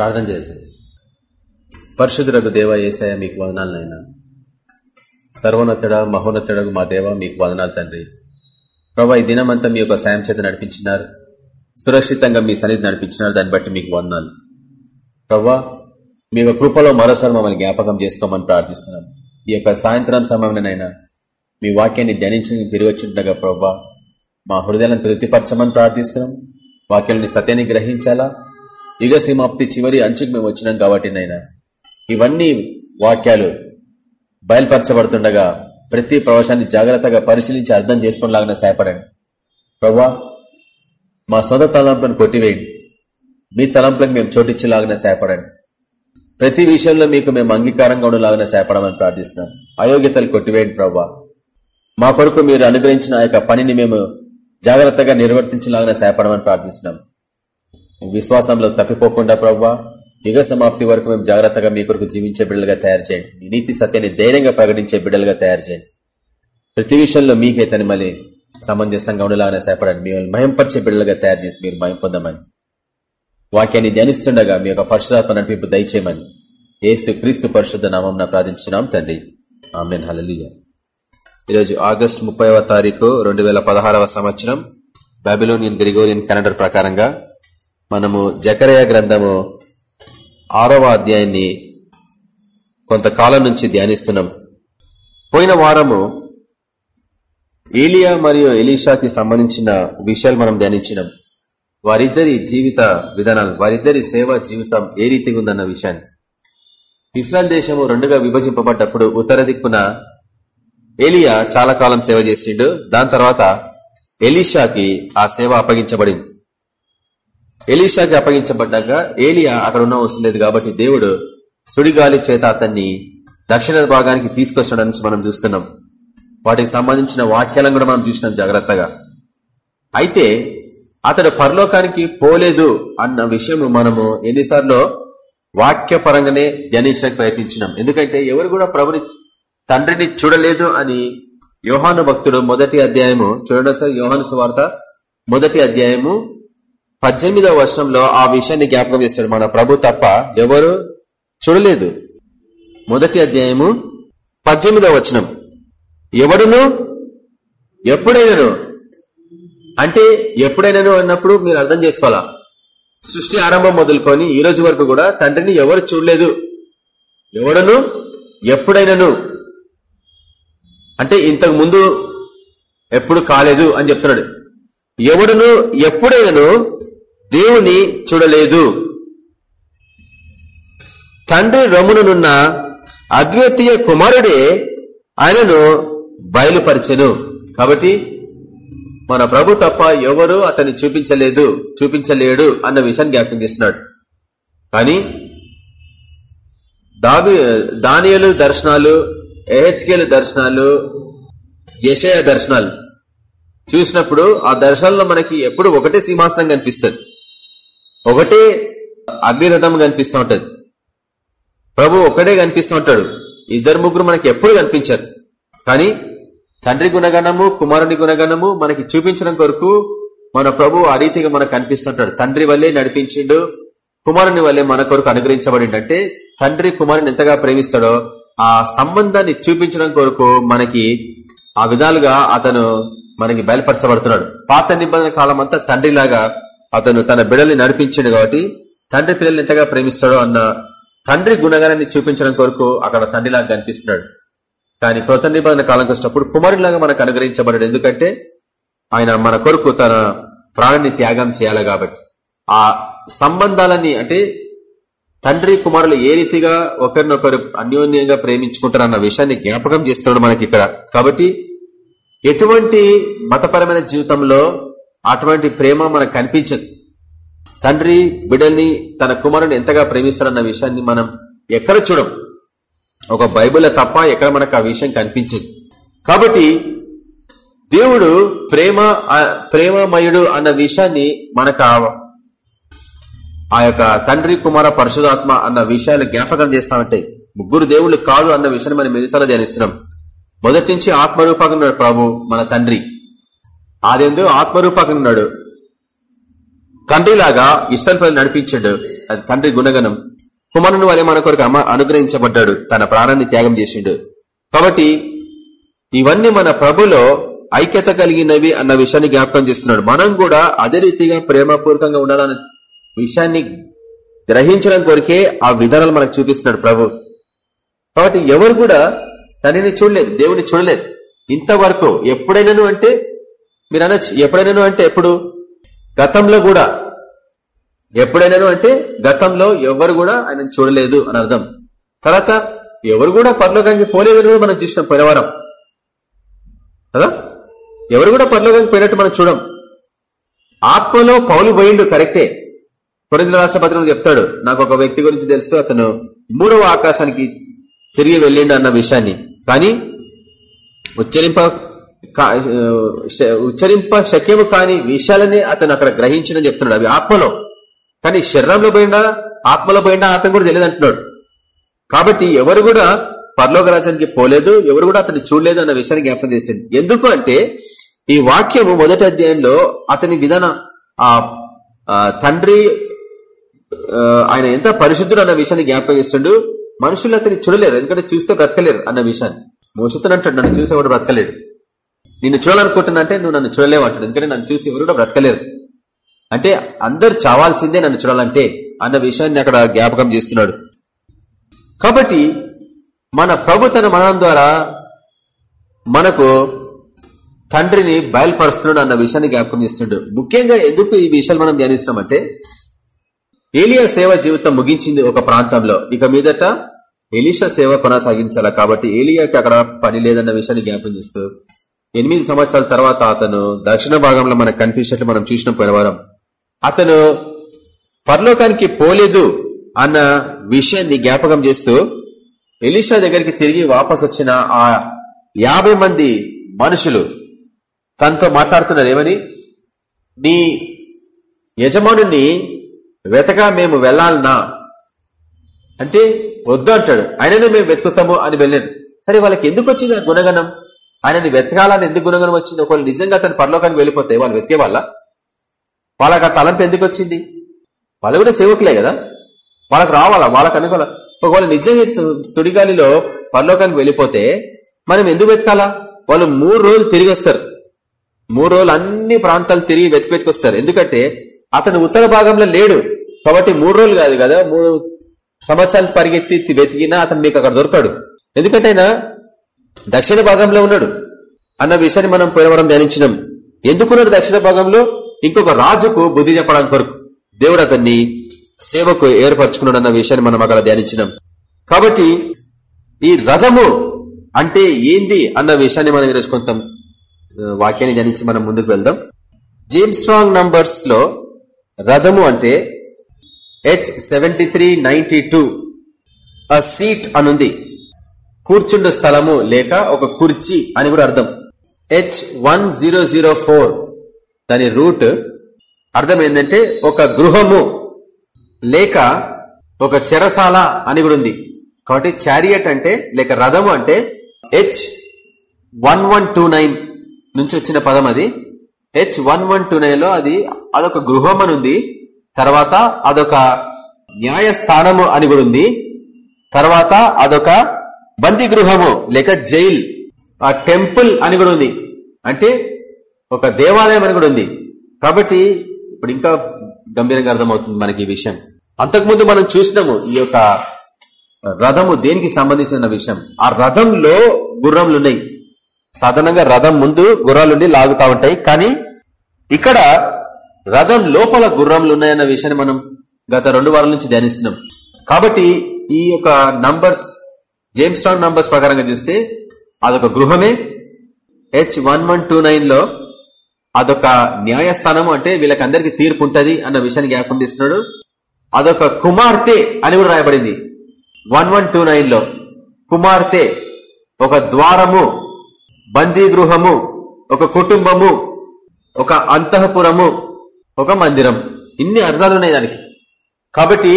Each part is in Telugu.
ప్రార్థన చేసేది. పరిశుద్ధులకు దేవ ఏసాయ మీకు వదనాలనైనా సర్వోన్నతుడ మహోన్నతుడకు మా దేవ మీకు వదనాలు తండ్రి. ప్రభా ఈ దినమంతా మీ యొక్క సాయం చేత నడిపించినారు. సురక్షితంగా మీ సన్నిధి నడిపించినారు. దాన్ని బట్టి మీకు వందనాలు. ప్రభా మీ యొక్క కృపలో మరోసారి మమ్మల్ని జ్ఞాపకం చేసుకోమని ప్రార్థిస్తున్నాం. ఈ యొక్క సాయంత్రం సమయంలోనైనా మీ వాక్యాన్ని ధ్యానించి తిరిగొచ్చుండగా ప్రభా మా హృదయాలను తృప్తిపరచమని ప్రార్థిస్తున్నాం. వాక్యాలని సత్యాన్ని గ్రహించాలా? యుగ సీమాప్తి చివరి అంచుకు మేము వచ్చినాం కాబట్టి నాయన ఇవన్నీ వాక్యాలు బయలుపరచబడుతుండగా ప్రతి ప్రవేశాన్ని జాగ్రత్తగా పరిశీలించి అర్థం చేసుకునేలాగా సహాయపడండి. ప్రభా మా సొంత తలంపులను కొట్టివేయండి. మీ తలంపులకు మేము చోటిచ్చేలాగా సహాయపడండి. ప్రతి విషయంలో మీకు మేము అంగీకారంగా ఉండేలాగా సహాయపడమని ప్రార్థిస్తున్నాం. అయోగ్యతలు కొట్టివేయండి ప్రభా మా కొరకు మీరు అనుగ్రహించిన ఆ యొక్క పనిని మేము జాగ్రత్తగా నిర్వర్తించేలాగా సహాయపడమని ప్రార్థిస్తున్నాం. విశ్వాసంలో తప్పిపోకుండా ప్రభా యుగ సమాప్తి వరకు మేము జాగ్రత్తగా మీ కొరకు జీవించే బిడ్డలుగా తయారు చేయండి. మీ నీతి సత్యాన్ని ధైర్యంగా ప్రకటించే బిడ్డలుగా తయారు చేయండి. ప్రతి విషయంలో మీకే తన మళ్ళీ సమంజసంగా ఉండేలాగానే సేపడండి మిమ్మల్ని మయంపరిచే బిడ్డలుగా తయారు చేసి మీరు మయం పొందమని. వాక్యాన్ని ధ్యానిస్తుండగా మీ యొక్క పరిశుధాత్మ నడిపింపు దయచేయమని. ఏసు క్రీస్తు పరిశుద్ధ నామం ప్రార్థించినాం తండ్రి. ఆమెన్. హలలియ ఈరోజు ఆగస్టు ముప్పైవ తారీఖు రెండు వేల పదహారవ సంవత్సరం బాబిలోనియన్ గ్రిగోరియన్ క్యాలెండర్ ప్రకారంగా మనము జకరయ గ్రంథము ఆరవ అధ్యాయాన్ని కొంతకాలం నుంచి ధ్యానిస్తున్నాం. పోయిన వారము ఏలియా మరియు ఎలీషాకి సంబంధించిన విషయాలు మనం ధ్యానించినాం. వారిద్దరి జీవిత విధానాలు వారిద్దరి సేవా జీవితం ఏ రీతిగా ఉందన్న విషయాన్ని. ఇస్రాయల్ దేశము రెండుగా విభజింపబడ్డప్పుడు ఉత్తర దిక్కున ఏలియా చాలా కాలం సేవ చేసిండు దాని తర్వాత ఎలీషాకి ఆ సేవ అప్పగించబడింది. ఎలీషాకి అప్పగించబడ్డాక ఏలియా అక్కడ ఉన్న అవసరం లేదు కాబట్టి దేవుడు సుడిగాలి చేత అతన్ని దక్షిణ భాగానికి తీసుకొచ్చాడని మనం చూస్తున్నాం. వాటికి సంబంధించిన వాక్యాలను కూడా మనం చూసినాం జాగ్రత్తగా. అయితే అతడు పరలోకానికి పోలేదు అన్న విషయం మనము ఎన్నిసార్లు వాక్యపరంగానే ధ్యానించడానికి ప్రయత్నించినాం. ఎందుకంటే ఎవరు కూడా ప్రభుని తండ్రిని చూడలేదు అని యోహాను భక్తుడు మొదటి అధ్యాయము చూడండి సార్ యోహాను సువార్త మొదటి అధ్యాయము పద్దెనిమిదవ వర్షంలో ఆ విషయాన్ని జ్ఞాపకం చేస్తాడు మన ప్రభు తప్ప ఎవరు చూడలేదు. మొదటి అధ్యాయము పద్దెనిమిదవ వచనం. ఎవడును? ఎప్పుడైనాను? అంటే ఎప్పుడైనాను అన్నప్పుడు మీరు అర్థం చేసుకోవాలా? సృష్టి ఆరంభం మొదలుకొని ఈ రోజు వరకు కూడా తండ్రిని ఎవరు చూడలేదు? ఎవడను? ఎప్పుడైనాను? అంటే ఇంతకు ముందు ఎప్పుడు కాలేదు అని చెప్తున్నాడు. ఎవడును? ఎప్పుడైనాను? దేవుని చూడలేదు. తండ్రి రమునున్న అద్వితీయ కుమారుడే ఆయనను బయలుపరిచెను. కాబట్టి మన ప్రభు తప్ప ఎవరు అతన్ని చూపించలేదు చూపించలేడు అన్న విషయాన్ని జ్ఞాపకం చేస్తున్నాడు. కానీ దావి దానియలు దర్శనాలు ఎహెచ్కేలు దర్శనాలు యశయ దర్శనాలు చూసినప్పుడు ఆ దర్శనంలో మనకి ఎప్పుడు ఒకటే సింహాసనం కనిపిస్తుంది. ఒకటే అగ్నిరథం కనిపిస్తూ ఉంటది. ప్రభు ఒకటే కనిపిస్తూ ఉంటాడు. ఇద్దరు ముగ్గురు మనకి ఎప్పుడు కనిపించారు. కానీ తండ్రి గుణగణము కుమారుని గుణగణము మనకి చూపించడం కొరకు మన ప్రభు ఆ రీతిగా మనకు కనిపిస్తుంటాడు తండ్రి వల్లే నడిపించిండు కుమారుని వల్లే మన కొరకు అనుగ్రహించబడిండు అంటే తండ్రి కుమారుని ఎంతగా ప్రేమిస్తాడో ఆ సంబంధాన్ని చూపించడం కొరకు మనకి ఆ విధాలుగా అతను మనకి బయలుపరచబడుతున్నాడు. పాత నిబంధన కాలం అంతా తండ్రిలాగా అతను తన బిడల్ని నడిపించాడు కాబట్టి తండ్రి పిల్లల్ని ఎంతగా ప్రేమిస్తాడో అన్న తండ్రి గుణగణాన్ని చూపించడం కొరకు అక్కడ తండ్రిలాగా కనిపిస్తున్నాడు. కానీ కృత నిబంధన కాలంకి వచ్చినప్పుడు కుమారులాగా మనకు అనుగ్రహించబడ్డాడు. ఎందుకంటే ఆయన మన కొరకు తన ప్రాణాన్ని త్యాగం చేయాలి కాబట్టి. ఆ సంబంధాలన్నీ అంటే తండ్రి కుమారులు ఏ రీతిగా ఒకరినొకరు అన్యోన్యంగా ప్రేమించుకుంటారు అన్న విషయాన్ని జ్ఞాపకం చేస్తున్నాడు మనకి ఇక్కడ. కాబట్టి ఎటువంటి మతపరమైన జీవితంలో అటువంటి ప్రేమ మనకు కనిపించదు. తండ్రి బిడల్ని తన కుమారుని ఎంతగా ప్రేమిస్తారన్న విషయాన్ని మనం ఎక్కడ చూడం? ఒక బైబిల్ తప్ప ఎక్కడ మనకు ఆ విషయం కనిపించదు. కాబట్టి దేవుడు ప్రేమ ప్రేమమయుడు అన్న విషయాన్ని మనకు ఆ యొక్క తండ్రి కుమార పరిశుధాత్మ అన్న విషయాలు జ్ఞాపకం చేస్తామంటే ముగ్గురు దేవుళ్ళు కాదు అన్న విషయాన్ని మనం మెరిసాల ధ్యానిస్తున్నాం. మొదటి నుంచి ఆత్మరూపంగా ప్రభు మన తండ్రి. అదేందో ఆత్మరూపంగా ఉన్నాడు. తండ్రిలాగా ఇష్టం నడిపించాడు. అది తండ్రి గుణగణం. కుమారుని వలె మన కొరకు అనుగ్రహించబడ్డాడు. తన ప్రాణాన్ని త్యాగం చేసిండు. కాబట్టి ఇవన్నీ మన ప్రభులో ఐక్యత కలిగినవి అన్న విషయాన్ని జ్ఞాపకం చేస్తున్నాడు. మనం కూడా అదే రీతిగా ప్రేమపూర్వకంగా ఉండాలన్న విషయాన్ని గ్రహించడం కొరికే ఆ విధానాలు మనకు చూపిస్తున్నాడు ప్రభు. కాబట్టి ఎవరు కూడా తనని చూడలేదు దేవుని చూడలేదు. ఇంతవరకు ఎప్పుడైనాను అంటే మీరు అనొచ్చు ఎప్పుడైనాను అంటే ఎప్పుడు? గతంలో కూడా. ఎప్పుడైనాను అంటే గతంలో ఎవరు కూడా ఆయన చూడలేదు అని అర్థం. తర్వాత ఎవరు కూడా పరలోకానికి పోలేదని కూడా మనం చూసినాం పోయినవారం కదా? ఎవరు కూడా పరలోకానికి పోయినట్టు మనం చూడం. ఆత్మలో పౌలు పోయిండు కరెక్టే. కొరిందుల రాష్ట్ర చెప్తాడు నాకు ఒక వ్యక్తి గురించి తెలుసు అతను మూడవ ఆకాశానికి తిరిగి వెళ్ళిండు అన్న విషయాన్ని. కానీ ఉచ్చరింప ఉచ్చరింప శక్యము కాని విషయాలని అతను అక్కడ గ్రహించడం చెప్తున్నాడు. అవి ఆత్మలో. కానీ శరీరంలో పోయిందా? ఆత్మలో పోయిందా? అతను కూడా తెలియదు అంటున్నాడు. కాబట్టి ఎవరు కూడా పర్లోక రాజ్యానికి పోలేదు ఎవరు కూడా అతన్ని చూడలేదు అన్న విషయాన్ని జ్ఞాపకం చేసింది. ఎందుకు అంటే ఈ వాక్యము మొదటి అధ్యాయంలో అతని విధాన ఆ తండ్రి ఆయన ఎంత పరిశుద్ధుడు అన్న విషయాన్ని జ్ఞాపకం చేస్తుండు. మనుషులు అతన్ని చూడలేరు. ఎందుకంటే చూస్తే బ్రతకలేరు అన్న విషయాన్ని. మోసుతున్నట్టు నన్ను చూసి ఎవరు బ్రతకలేడు. నిన్ను చూడాలనుకుంటున్నా అంటే నువ్వు నన్ను చూడలేవు అంటాడు ఎందుకంటే నన్ను చూసి ఎవరు కూడా బ్రతకలేరు. అంటే అందరు చావాల్సిందే నన్ను చూడాలంటే అన్న విషయాన్ని అక్కడ జ్ఞాపకం చేస్తున్నాడు. కాబట్టి మన ప్రభు తన మరణం ద్వారా మనకు తండ్రిని బయలుపరుస్తున్నాడు అన్న విషయాన్ని జ్ఞాపకం చేస్తున్నాడు. ముఖ్యంగా ఎందుకు ఈ విషయాలు మనం ధ్యానిస్తున్నామంటే ఏలియా సేవ జీవితం ముగించింది ఒక ప్రాంతంలో. ఇక మీదట ఎలిషా సేవ కొనసాగించాల కాబట్టి ఏలియాకి అక్కడ పని లేదన్న విషయాన్ని జ్ఞాపకం చేస్తూ ఎనిమిది సంవత్సరాల తర్వాత అతను దక్షిణ భాగంలో మనకు కనిపించినట్లు మనం చూసిన పోయినవారం అతను పరలోకానికి పోలేదు అన్న విషయాన్ని జ్ఞాపకం చేస్తూ ఎలిషా దగ్గరికి తిరిగి వాపస్ వచ్చిన ఆ యాభై మంది మనుషులు తనతో మాట్లాడుతున్నారు. ఏమని? నీ యజమానుని వెతగా మేము వెళ్ళాలనా అంటే వద్దు అంటాడు. ఆయననే మేము వెతుకుతాము అని వెళ్ళాడు. సరే వాళ్ళకి ఎందుకు వచ్చింది ఆ గుణగణం? ఆయనని వెతకాలని ఎందుకు గుణగణం వచ్చింది? ఒకవేళ నిజంగా అతను పరలోకానికి వెళ్ళిపోతే వాళ్ళు వెతికే వాళ్ళ? వాళ్ళకి ఆ తలంపు ఎందుకు వచ్చింది? వాళ్ళు కూడా సేవకులే కదా? వాళ్ళకి రావాలా? వాళ్ళకి అనుకోవాలా ఒకవేళ నిజంగా సుడిగాలిలో పరలోకానికి వెళ్ళిపోతే మనం ఎందుకు వెతకాలా? వాళ్ళు మూడు రోజులు తిరిగి వస్తారు. మూడు రోజులు అన్ని ప్రాంతాలు తిరిగి వెతికి వెతికొస్తారు ఎందుకంటే అతను ఉత్తర భాగంలో లేడు. కాబట్టి మూడు రోజులు కాదు కదా? మూడు సంవత్సరాలు పరిగెత్తి వెతికినా అతను మీకు అక్కడ దొరకాడు. ఎందుకంటే ఆయన దక్షిణ భాగంలో ఉన్నాడు. అన్న విషయాన్ని మనం పోయినవరం ధ్యానించినాం. ఎందుకున్నాడు దక్షిణ భాగంలో? ఇంకొక రాజుకు బుద్ధి చెప్పడానికి కొరకు. దేవుడు అతన్ని సేవకు ఏర్పరచుకున్నాడు అన్న విషయాన్ని మనం అక్కడ ధ్యానించినాం. కాబట్టి ఈ రథము అంటే ఏంది అన్న విషయాన్ని మనం ఈరోజు కొంత వాక్యాన్ని ధ్యానించి మనం ముందుకు వెళ్దాం. జేమ్స్ స్ట్రాంగ్ నంబర్స్లో రథము అంటే H seventy three ninety two a seat అనుంది. కూర్చుండు స్థలము లేక ఒక కుర్చీ అని కూడా అర్థం. H one zero zero four దాని రూట్ అర్థం ఏంటంటే ఒక గృహము లేక ఒక చెరసాల అని కూడా ఉంది. కాబట్టి చారియట్ అంటే లేక రథము అంటే H one one two nine నుంచి వచ్చిన పదం అది. హెచ్ వన్ వన్ టూ నైన్లో అది అదొక గృహం అని ఉంది. తర్వాత అదొక న్యాయస్థానము అని కూడా ఉంది. తర్వాత అదొక బందీ గృహము లేక జైల్. ఆ టెంపుల్ అని కూడా ఉంది. అంటే ఒక దేవాలయం అని కూడా ఉంది. కాబట్టి ఇప్పుడు ఇంకా గంభీరంగా అర్థమవుతుంది మనకి ఈ విషయం. అంతకుముందు మనం చూసినాము ఈ యొక్క రథము దేనికి సంబంధించిన విషయం? ఆ రథంలో గుర్రంలు ఉన్నాయి సాధారణంగా రథం ముందు గుర్రాలుండి లాగుతా ఉంటాయి. కానీ ఇక్కడ రథం లోపల గుర్రంలు ఉన్నాయన్న విషయాన్ని మనం గత రెండు వారాల నుంచి ధ్యానిస్తున్నాం. కాబట్టి ఈ యొక్క నంబర్స్ జేమ్స్ స్ట్రాంగ్ నంబర్స్ ప్రకారంగా చూస్తే అదొక గృహమే. హెచ్ వన్ వన్ టూ నైన్లో అదొక న్యాయస్థానము అంటే వీళ్ళకందరికి తీర్పు ఉంటది అన్న విషయాన్ని జ్ఞాపకం చేస్తున్నాడు. అదొక కుమార్తె అని కూడా రాయబడింది. వన్ వన్ టూ నైన్లో కుమార్తె ఒక ద్వారము బందీ గృహము ఒక కుటుంబము ఒక అంతఃపురము ఒక మందిరం. ఇన్ని అర్థాలు ఉన్నాయి దానికి. కాబట్టి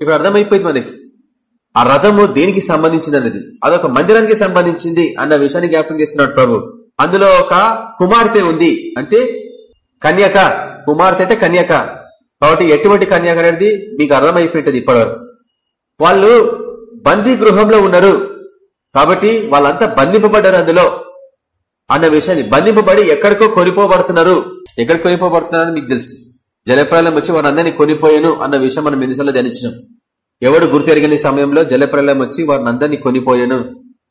ఇప్పుడు అర్థమైపోయింది మనకి. ఆ రథము దేనికి సంబంధించినది? అదొక మందిరానికి సంబంధించింది అన్న విషయాన్ని జ్ఞాపకం చేస్తున్నాడు ప్రభు. అందులో ఒక కుమార్తె ఉంది. అంటే కన్యక. కుమార్తె అంటే కన్యక. కాబట్టి ఎటువంటి కన్యక అనేది మీకు అర్థమైపోయింటది ఇప్పటివరకు. వాళ్ళు బందీ గృహంలో ఉన్నారు. కాబట్టి వాళ్ళంతా బంధింపబడ్డారు అందులో. అన్న విషయాన్ని బంధింపబడి ఎక్కడికో కొనిపోబడుతున్నారు. ఎక్కడ కొనిపోబడుతున్నారని మీకు తెలుసు. జలప్రలయం వచ్చి వారందరినీ కొనిపోయాను అన్న విషయం మనం ఎన్నిసార్లు ధ్యానించినాం. ఎవడు గుర్తెరగని సమయంలో జలప్రలయం వచ్చి వారిని అందరినీ కొనిపోయాను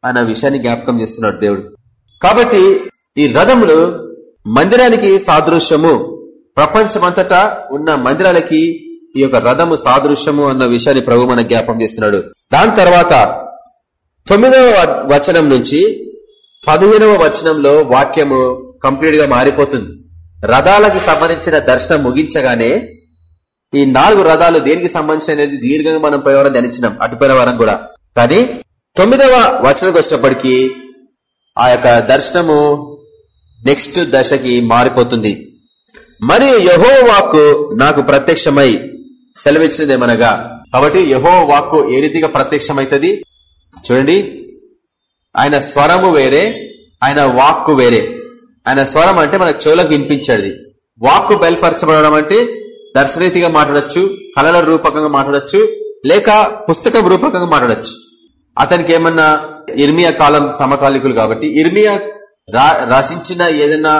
అన్న విషయాన్ని జ్ఞాపకం చేస్తున్నాడు దేవుడు. కాబట్టి ఈ రథములు మందిరానికి సాదృశ్యము. ప్రపంచమంతటా ఉన్న మందిరాలకి ఈ యొక్క రథము సాదృశ్యము అన్న విషయాన్ని ప్రభు మన జ్ఞాపకం చేస్తున్నాడు. దాని తర్వాత తొమ్మిదవ వచనం నుంచి పదిహేనవ వచనంలో వాక్యము కంప్లీట్గా మారిపోతుంది. రథాలకు సంబంధించిన దర్శనం ముగించగానే ఈ నాలుగు రథాలు దేనికి సంబంధించిన దీర్ఘంగా మనం పోయేవారం ధ్యానించినాం అటుపోయిన వారం కూడా. కానీ తొమ్మిదవ వచనకు వచ్చినప్పటికీ ఆ యొక్క దర్శనము నెక్స్ట్ దశకి మారిపోతుంది. మరియు యహో వాక్కు నాకు ప్రత్యక్షమై సెలవిచ్చినదేమనగా కాబట్టి యహో వాక్కు ఏ రీతిగా ప్రత్యక్షమైతుంది చూడండి. ఆయన స్వరము వేరే ఆయన వాక్కు వేరే. ఆయన స్వరం అంటే మన చెవులకు వినిపించేది. వాక్కు బయలుపరచబడడం అంటే దర్శనీతిగా మాట్లాడచ్చు కళల రూపకంగా మాట్లాడచ్చు లేక పుస్తకం రూపకంగా మాట్లాడచ్చు. అతనికి ఏమన్నా ఇర్మియా కాలం సమకాలికులు కాబట్టి ఇర్మియా రాసించిన ఏదైనా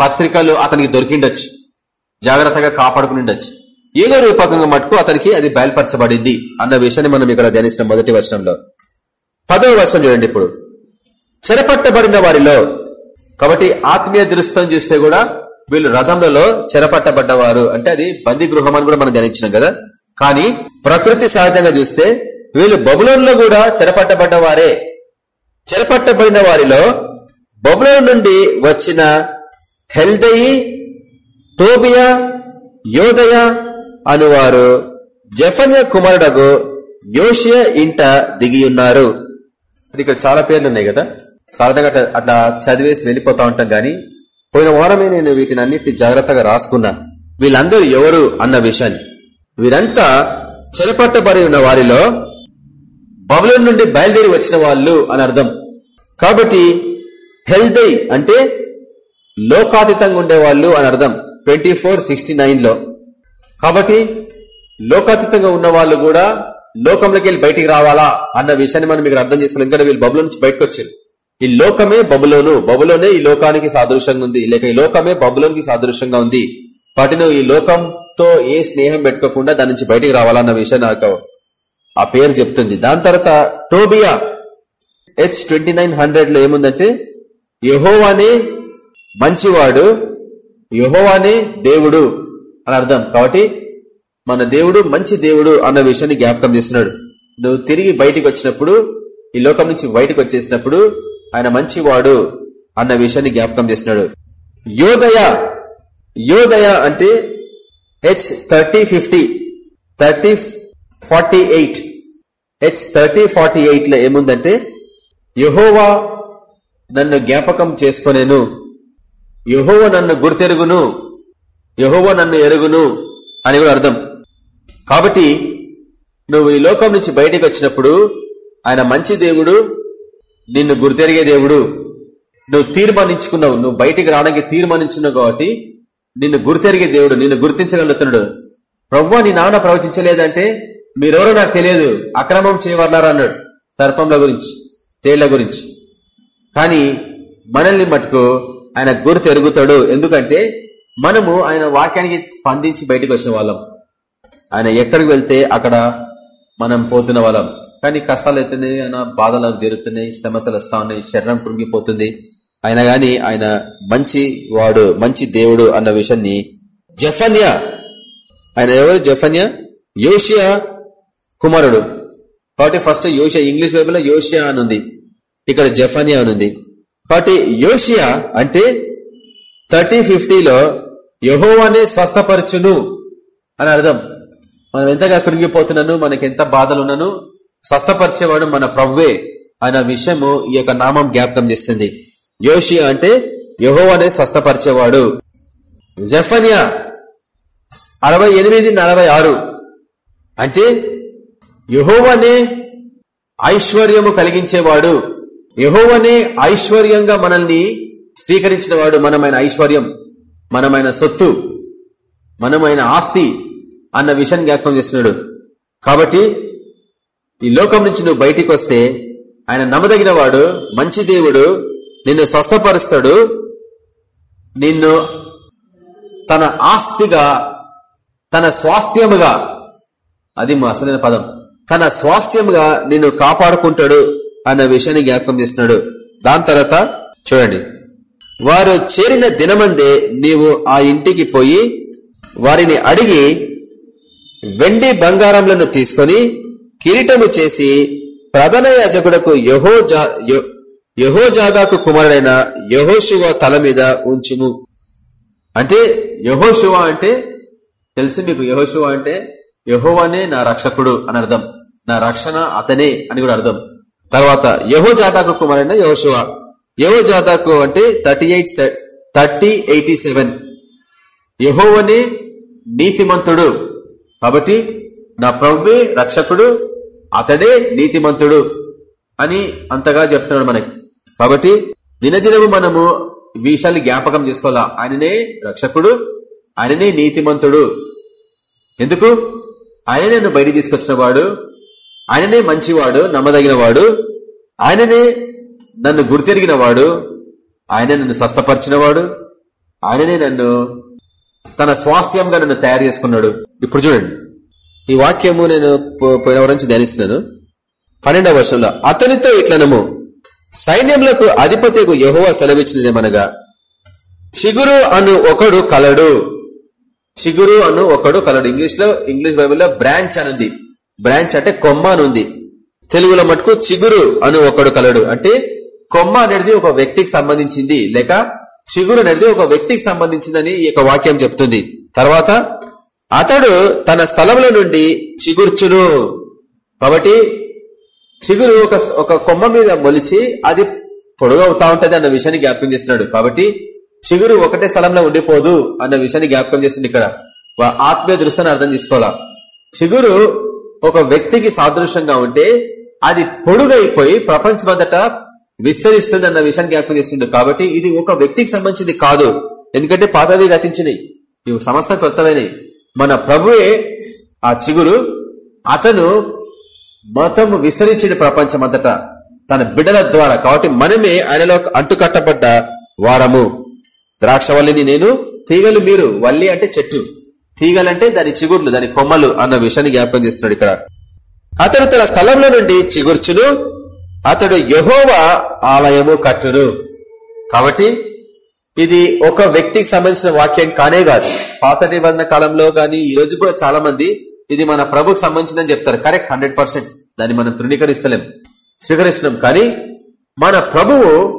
పత్రికలు అతనికి దొరికిండొచ్చు. జాగ్రత్తగా కాపాడుకుని ఉండొచ్చు ఏదో రూపకంగా మటుకు అతనికి అది బయలుపరచబడింది అన్న విషయాన్ని మనం ఇక్కడ ధ్యానించిన మొదటి వర్షంలో పదవ వర్షం చూడండి ఇప్పుడు. చెరపట్టబడిన వారిలో కాబట్టి ఆత్మీయ దృష్టం చూస్తే కూడా వీళ్ళు రథంలో చెరపట్టబడ్డవారు. అంటే అది బందీ గృహం అని కూడా మనం ధ్యానించినాం కదా. కానీ ప్రకృతి సహజంగా చూస్తే వీళ్ళు బబులోన్లో కూడా చెరపట్టబడ్డవారే. చెరపట్టబడిన వారిలో బబులోన్ నుండి వచ్చిన హెల్దయి టోబియా యోదయ అనువారు జఫన్య కుమారుడగు యోషియ ఇంట దిగియున్నారు. ఇక్కడ చాలా పేర్లు ఉన్నాయి కదా. సాధారణంగా అట్లా చదివేసి వెళ్ళిపోతా ఉంటాం గాని పోయిన వారమే నేను వీటిని అన్నిటి జాగ్రత్తగా రాసుకున్నాను వీళ్ళందరూ ఎవరు అన్న విషయాన్ని వీరంతా చెరపట్టబడి ఉన్న వారిలో బబులం నుండి బయలుదేరి వచ్చిన వాళ్ళు అని అర్థం. కాబట్టి హెల్దై అంటే లోకాతీతంగా ఉండేవాళ్ళు అని అర్థం. ట్వంటీ ఫోర్ సిక్స్టీ లో కాబట్టి లోకాతీతంగా ఉన్న వాళ్ళు కూడా లోకంలోకి వెళ్ళి బయటికి రావాలా అన్న విషయాన్ని మనం ఇక్కడ అర్థం చేసుకున్నాం ఎందుకంటే వీళ్ళు బబుల నుంచి బయటకు వచ్చారు. ఈ లోకమే బబులోను. బబులోనే ఈ లోకానికి సాదృశ్యంగా ఉంది. లేక ఈ లోకమే బబులోనికి సాదృశ్యంగా ఉంది. వాటిని ఈ లోకంతో ఏ స్నేహం పెట్టుకోకుండా దాని నుంచి బయటికి రావాలన్న విషయం నాకు ఆ పేరు చెప్తుంది. దాని తర్వాత టోబియా. హెచ్ ట్వంటీ నైన్ హండ్రెడ్లో ఏముందంటే యహోవానే మంచివాడు యహోవానే దేవుడు అని అర్థం. కాబట్టి మన దేవుడు మంచి దేవుడు అన్న విషయాన్ని జ్ఞాపకం చేస్తున్నాడు. నువ్వు తిరిగి బయటికి వచ్చినప్పుడు ఈ లోకం నుంచి బయటకు వచ్చేసినప్పుడు ఆయన మంచివాడు అన్న విషయాన్ని జ్ఞాపకం చేసినాడు యోదయ యోదయ అంటే H thirty fifty thirty forty eight H thirty forty ఎయిట్లో ఏముందంటే యహోవా నన్ను జ్ఞాపకం చేసుకునేను. యహోవ నన్ను గుర్తెరుగును. యహోవ నన్ను ఎరుగును అని కూడా అర్థం. కాబట్టి నువ్వు ఈ లోకం నుంచి బయటకు వచ్చినప్పుడు ఆయన మంచి దేవుడు నిన్ను గుర్తెరిగే దేవుడు. నువ్వు తీర్మానించుకున్నావు. నువ్వు బయటికి రావడానికి తీర్మానించున్నావు కాబట్టి నిన్ను గుర్తెరిగే దేవుడు నిన్ను గుర్తించగలుగుతున్నాడు. ప్రవ్వా నీ నాన్న ప్రవచించలేదంటే మీరెవరో నాకు తెలియదు. అక్రమం చేయవన్నారు అన్నాడు సర్పంల గురించి తేళ్ళ గురించి. కానీ మనల్ని మటుకు ఆయన గురి తెరుగుతాడు ఎందుకంటే మనము ఆయన వాక్యానికి స్పందించి బయటకు వచ్చిన వాళ్ళం. ఆయన ఎక్కడికి వెళ్తే అక్కడ మనం పోతున్న వాళ్ళం. కానీ కష్టాలు అవుతున్నాయి ఆయన బాధలు జరుగుతున్నాయి సమస్యలు వస్తా ఉన్నాయి శరీరం కృంగిపోతుంది. అయినా గాని ఆయన మంచి వాడు మంచి దేవుడు అన్న విషయాన్ని జఫన్యా ఆయన ఎవరు? జఫన్యా? యోషియా కుమారుడు. కాబట్టి ఫస్ట్ యోషియా ఇంగ్లీష్ బైబుల్లో యోషియా అనుంది. ఇక్కడ జఫన్యా అనుంది. కాబట్టి యోషియా అంటే థర్టీ ఫిఫ్టీలో యహోవానే స్వస్థపరచును అని అర్థం. మనం ఎంతగా కృంగిపోతున్నాను మనకి ఎంత బాధలున్నాను స్వస్థపరిచేవాడు మన ప్రవ్వే అన్న విషయము ఈ యొక్క నామం జ్ఞాపకం చేస్తుంది. యోషియా అంటే యహోవానే స్వస్థపరిచేవాడు. జఫనియా అరవై ఎనిమిది నలభై ఆరు. అంటే యహోవనే ఐశ్వర్యము కలిగించేవాడు. యహోవనే ఐశ్వర్యంగా మనల్ని స్వీకరించినవాడు మనమైన ఐశ్వర్యం మనమైన సొత్తు మనమైన ఆస్తి అన్న విషయాన్ని జ్ఞాపకం చేస్తున్నాడు. కాబట్టి ఈ లోకం నుంచి నువ్వు బయటికి వస్తే ఆయన నమ్మదగిన వాడు మంచి దేవుడు నిన్ను స్వస్థపరుస్తాడు. నిన్ను తన ఆస్తిగా తన స్వాస్థ్యముగా అది మా అసలైన పదం తన స్వాస్థ్యముగా నిన్ను కాపాడుకుంటాడు అన్న విషయాన్ని జ్ఞాపకం చేస్తున్నాడు. దాని తర్వాత చూడండి. వారు చేరిన దినమందే నీవు ఆ ఇంటికి పోయి వారిని అడిగి వెండి బంగారంలను తీసుకొని కిరీటము చేసి ప్రధాన యాజకుడకు యహోజాదాకు కుమారుడైన యహోశివ తల మీద ఉంచుము. అంటే యహోశివ అంటే తెలిసి మీకు యహోశివ అంటే యహోవనే నా రక్షకుడు అని అర్థం. నా రక్షణ అతనే అని కూడా అర్థం. తర్వాత యహో కుమారుడైన కుమారైన యహోశివ యహోజాదాకు అంటే thirty eight thirty eighty seven యహోవనే నీతిమంతుడు. కాబట్టి నా ప్రభువే రక్షకుడు అతడే నీతిమంతుడు అని అంతగా చెప్తున్నాడు మనకి. కాబట్టి దినదినము మనము విషయాన్ని జ్ఞాపకం చేసుకోవాలా? ఆయననే రక్షకుడు ఆయననే నీతిమంతుడు. ఎందుకు? ఆయననే నన్ను బయట తీసుకొచ్చిన వాడు ఆయననే మంచివాడు నమ్మదగిన వాడు ఆయననే నన్ను గుర్తెరిగిన వాడు ఆయన నన్ను స్వస్థపరిచిన వాడు ఆయననే నన్ను తన స్వాస్థ్యంగా నన్ను తయారు చేసుకున్నాడు. ఇప్పుడు చూడండి. ఈ వాక్యము నేను పోయిన నుంచి ధ్యానిస్తున్నాను. పన్నెండవ వర్షంలో అతనితో ఇట్లనము. సైన్యములకు అధిపతికు యహోవా సెలవిచ్చినదేమనగా చిగురు అను ఒకడు కలడు. చిగురు అను ఒకడు కలడు. ఇంగ్లీష్లో ఇంగ్లీష్ బైబుల్లో బ్రాంచ్ అనుంది. బ్రాంచ్ అంటే కొమ్మ అనుంది. తెలుగులో మటుకు చిగురు అను ఒకడు కలడు. అంటే కొమ్మ అనేది ఒక వ్యక్తికి సంబంధించింది. లేక చిగురు అనేది ఒక వ్యక్తికి సంబంధించిందని ఈ యొక్క వాక్యం చెప్తుంది. తర్వాత అతడు తన స్థలంలో నుండి చిగుర్చును. కాబట్టి చిగురు ఒక ఒక కొమ్మ మీద మొలిచి అది పొడుగవుతా ఉంటది అన్న విషయాన్ని జ్ఞాపకం చేస్తున్నాడు. కాబట్టి చిగురు ఒకటే స్థలంలో ఉండిపోదు అన్న విషయాన్ని జ్ఞాపకం చేస్తుంది ఇక్కడ. ఆత్మీయ దృష్టిని అర్థం తీసుకోవాలా చిగురు ఒక వ్యక్తికి సాదృశ్యంగా ఉంటే అది పొడుగైపోయి ప్రపంచమంతటా విస్తరిస్తుంది అన్న విషయాన్ని జ్ఞాపకం చేస్తుండే. కాబట్టి ఇది ఒక వ్యక్తికి సంబంధించింది కాదు. ఎందుకంటే పాతవి గతించినాయి ఇవి సమస్త కొత్తమైనవి మన ప్రభువే ఆ చిగురు అతను మతము విస్తరించిన ప్రపంచం తన బిడల ద్వారా కాబట్టి మనమే ఆయనలో అంటుకట్టబడ్డ వారము. ద్రాక్షవల్లిని నేను తీగలు మీరు వల్లి అంటే చెట్టు. తీగలంటే దాని చిగుర్లు దాని కొమ్మలు అన్న విషయాన్ని జ్ఞాపకం చేస్తున్నాడు ఇక్కడ. అతడు తన స్థలంలో నుండి చిగుర్చును అతడు యహోవ ఆలయము కట్టును. కాబట్టి ఇది ఒక వ్యక్తికి సంబంధించిన వాక్యం కానే కాదు. పాత నిబంధన కాలంలో గాని ఈ రోజు కూడా చాలా మంది ఇది మన ప్రభుకు సంబంధించిందని చెప్తారు. కరెక్ట్ హండ్రెడ్ పర్సెంట్ దాన్ని మనం తృణీకరిస్తలేం. స్వీకరిస్తున్నాం. కానీ మన ప్రభువు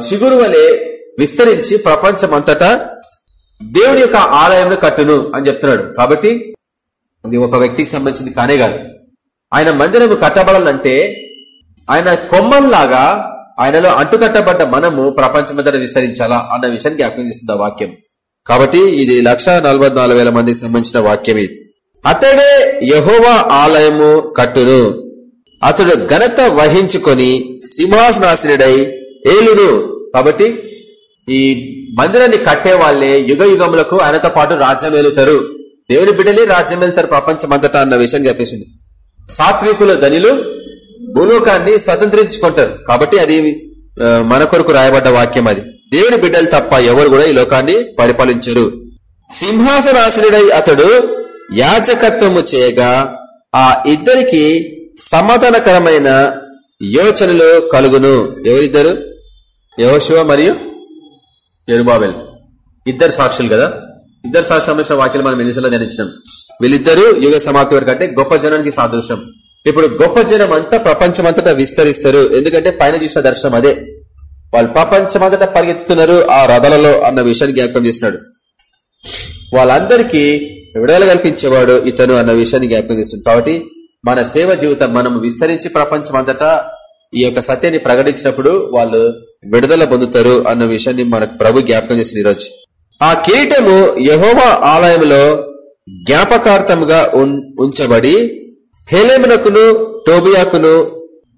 చిగురు వలె విస్తరించి ప్రపంచం దేవుడి దేవుని యొక్క ఆలయంను కట్టును అని చెప్తున్నాడు. కాబట్టి అది ఒక వ్యక్తికి సంబంధించింది కానే కాదు. ఆయన మందిరం కట్టబడాలంటే ఆయన కొమ్మల్లాగా ఆయనలో అంటుకట్టబడ్డ మనము ప్రపంచమంతటా విస్తరించాలా అన్న విషయాన్ని జ్ఞాపకం వాక్యం. కాబట్టి ఇది లక్ష మందికి సంబంధించిన వాక్యం ఇది అతడే యహోవా ఆలయము కట్టును. అతడు ఘనత వహించుకొని సింహాసనాశ్రుడై ఏలుడు కాబట్టి ఈ మందిరాన్ని కట్టే వాళ్ళే యుగ యుగములకు ఆయనతో పాటు రాజ్యం వెళుతారు దేవుని బిడ్డలే రాజ్యం వెళ్తారు ప్రపంచమంతటా అన్న విషయం చెప్పేసింది సాత్వికుల ధనిలు భూలోకాన్ని స్వతంత్రించుకుంటారు. కాబట్టి అది మన కొరకు రాయబడ్డ వాక్యం అది. దేవుని బిడ్డలు తప్ప ఎవరు కూడా ఈ లోకాన్ని పరిపాలించరు. సింహాసనాశ్రుడై అతడు యాజకత్వము చేయగా ఆ ఇద్దరికి సమాధానకరమైన యోచనలు కలుగును. ఎవరిద్దరు? యహోశివ మరియు ఎరుబాబెల్ ఇద్దరు సాక్షులు కదా? ఇద్దరు సాక్షి సంబంధించిన వాక్యం మనం ఎన్నిసార్లు ధ్యానించినాం. వీళ్ళిద్దరు యుగ సమాప్తి వరకు అంటే గొప్ప జనానికి సాదృశ్యం. ఇప్పుడు గొప్ప జనం అంతా ప్రపంచమంతటా విస్తరిస్తారు. ఎందుకంటే పైన చూసిన దర్శనం అదే. వాళ్ళు ప్రపంచమంతటా పరిగెత్తుతున్నారు ఆ రథలలో అన్న విషయాన్ని జ్ఞాపకం చేసినాడు వాళ్ళందరికీ విడుదల కల్పించేవాడు ఇతను అన్న విషయాన్ని జ్ఞాపకం చేస్తుంది కాబట్టి మన సేవ జీవితం మనం విస్తరించి ప్రపంచం అంతటా ఈ యొక్క సత్యాన్ని ప్రకటించినప్పుడు వాళ్ళు విడుదల పొందుతారు అన్న విషయాన్ని మనకు ప్రభు జ్ఞాపకం చేసింది ఈరోజు. ఆ కిరీటము యహోవా ఆలయంలో జ్ఞాపకార్థముగా ఉంచబడి హేలేమునకును టోబియాకును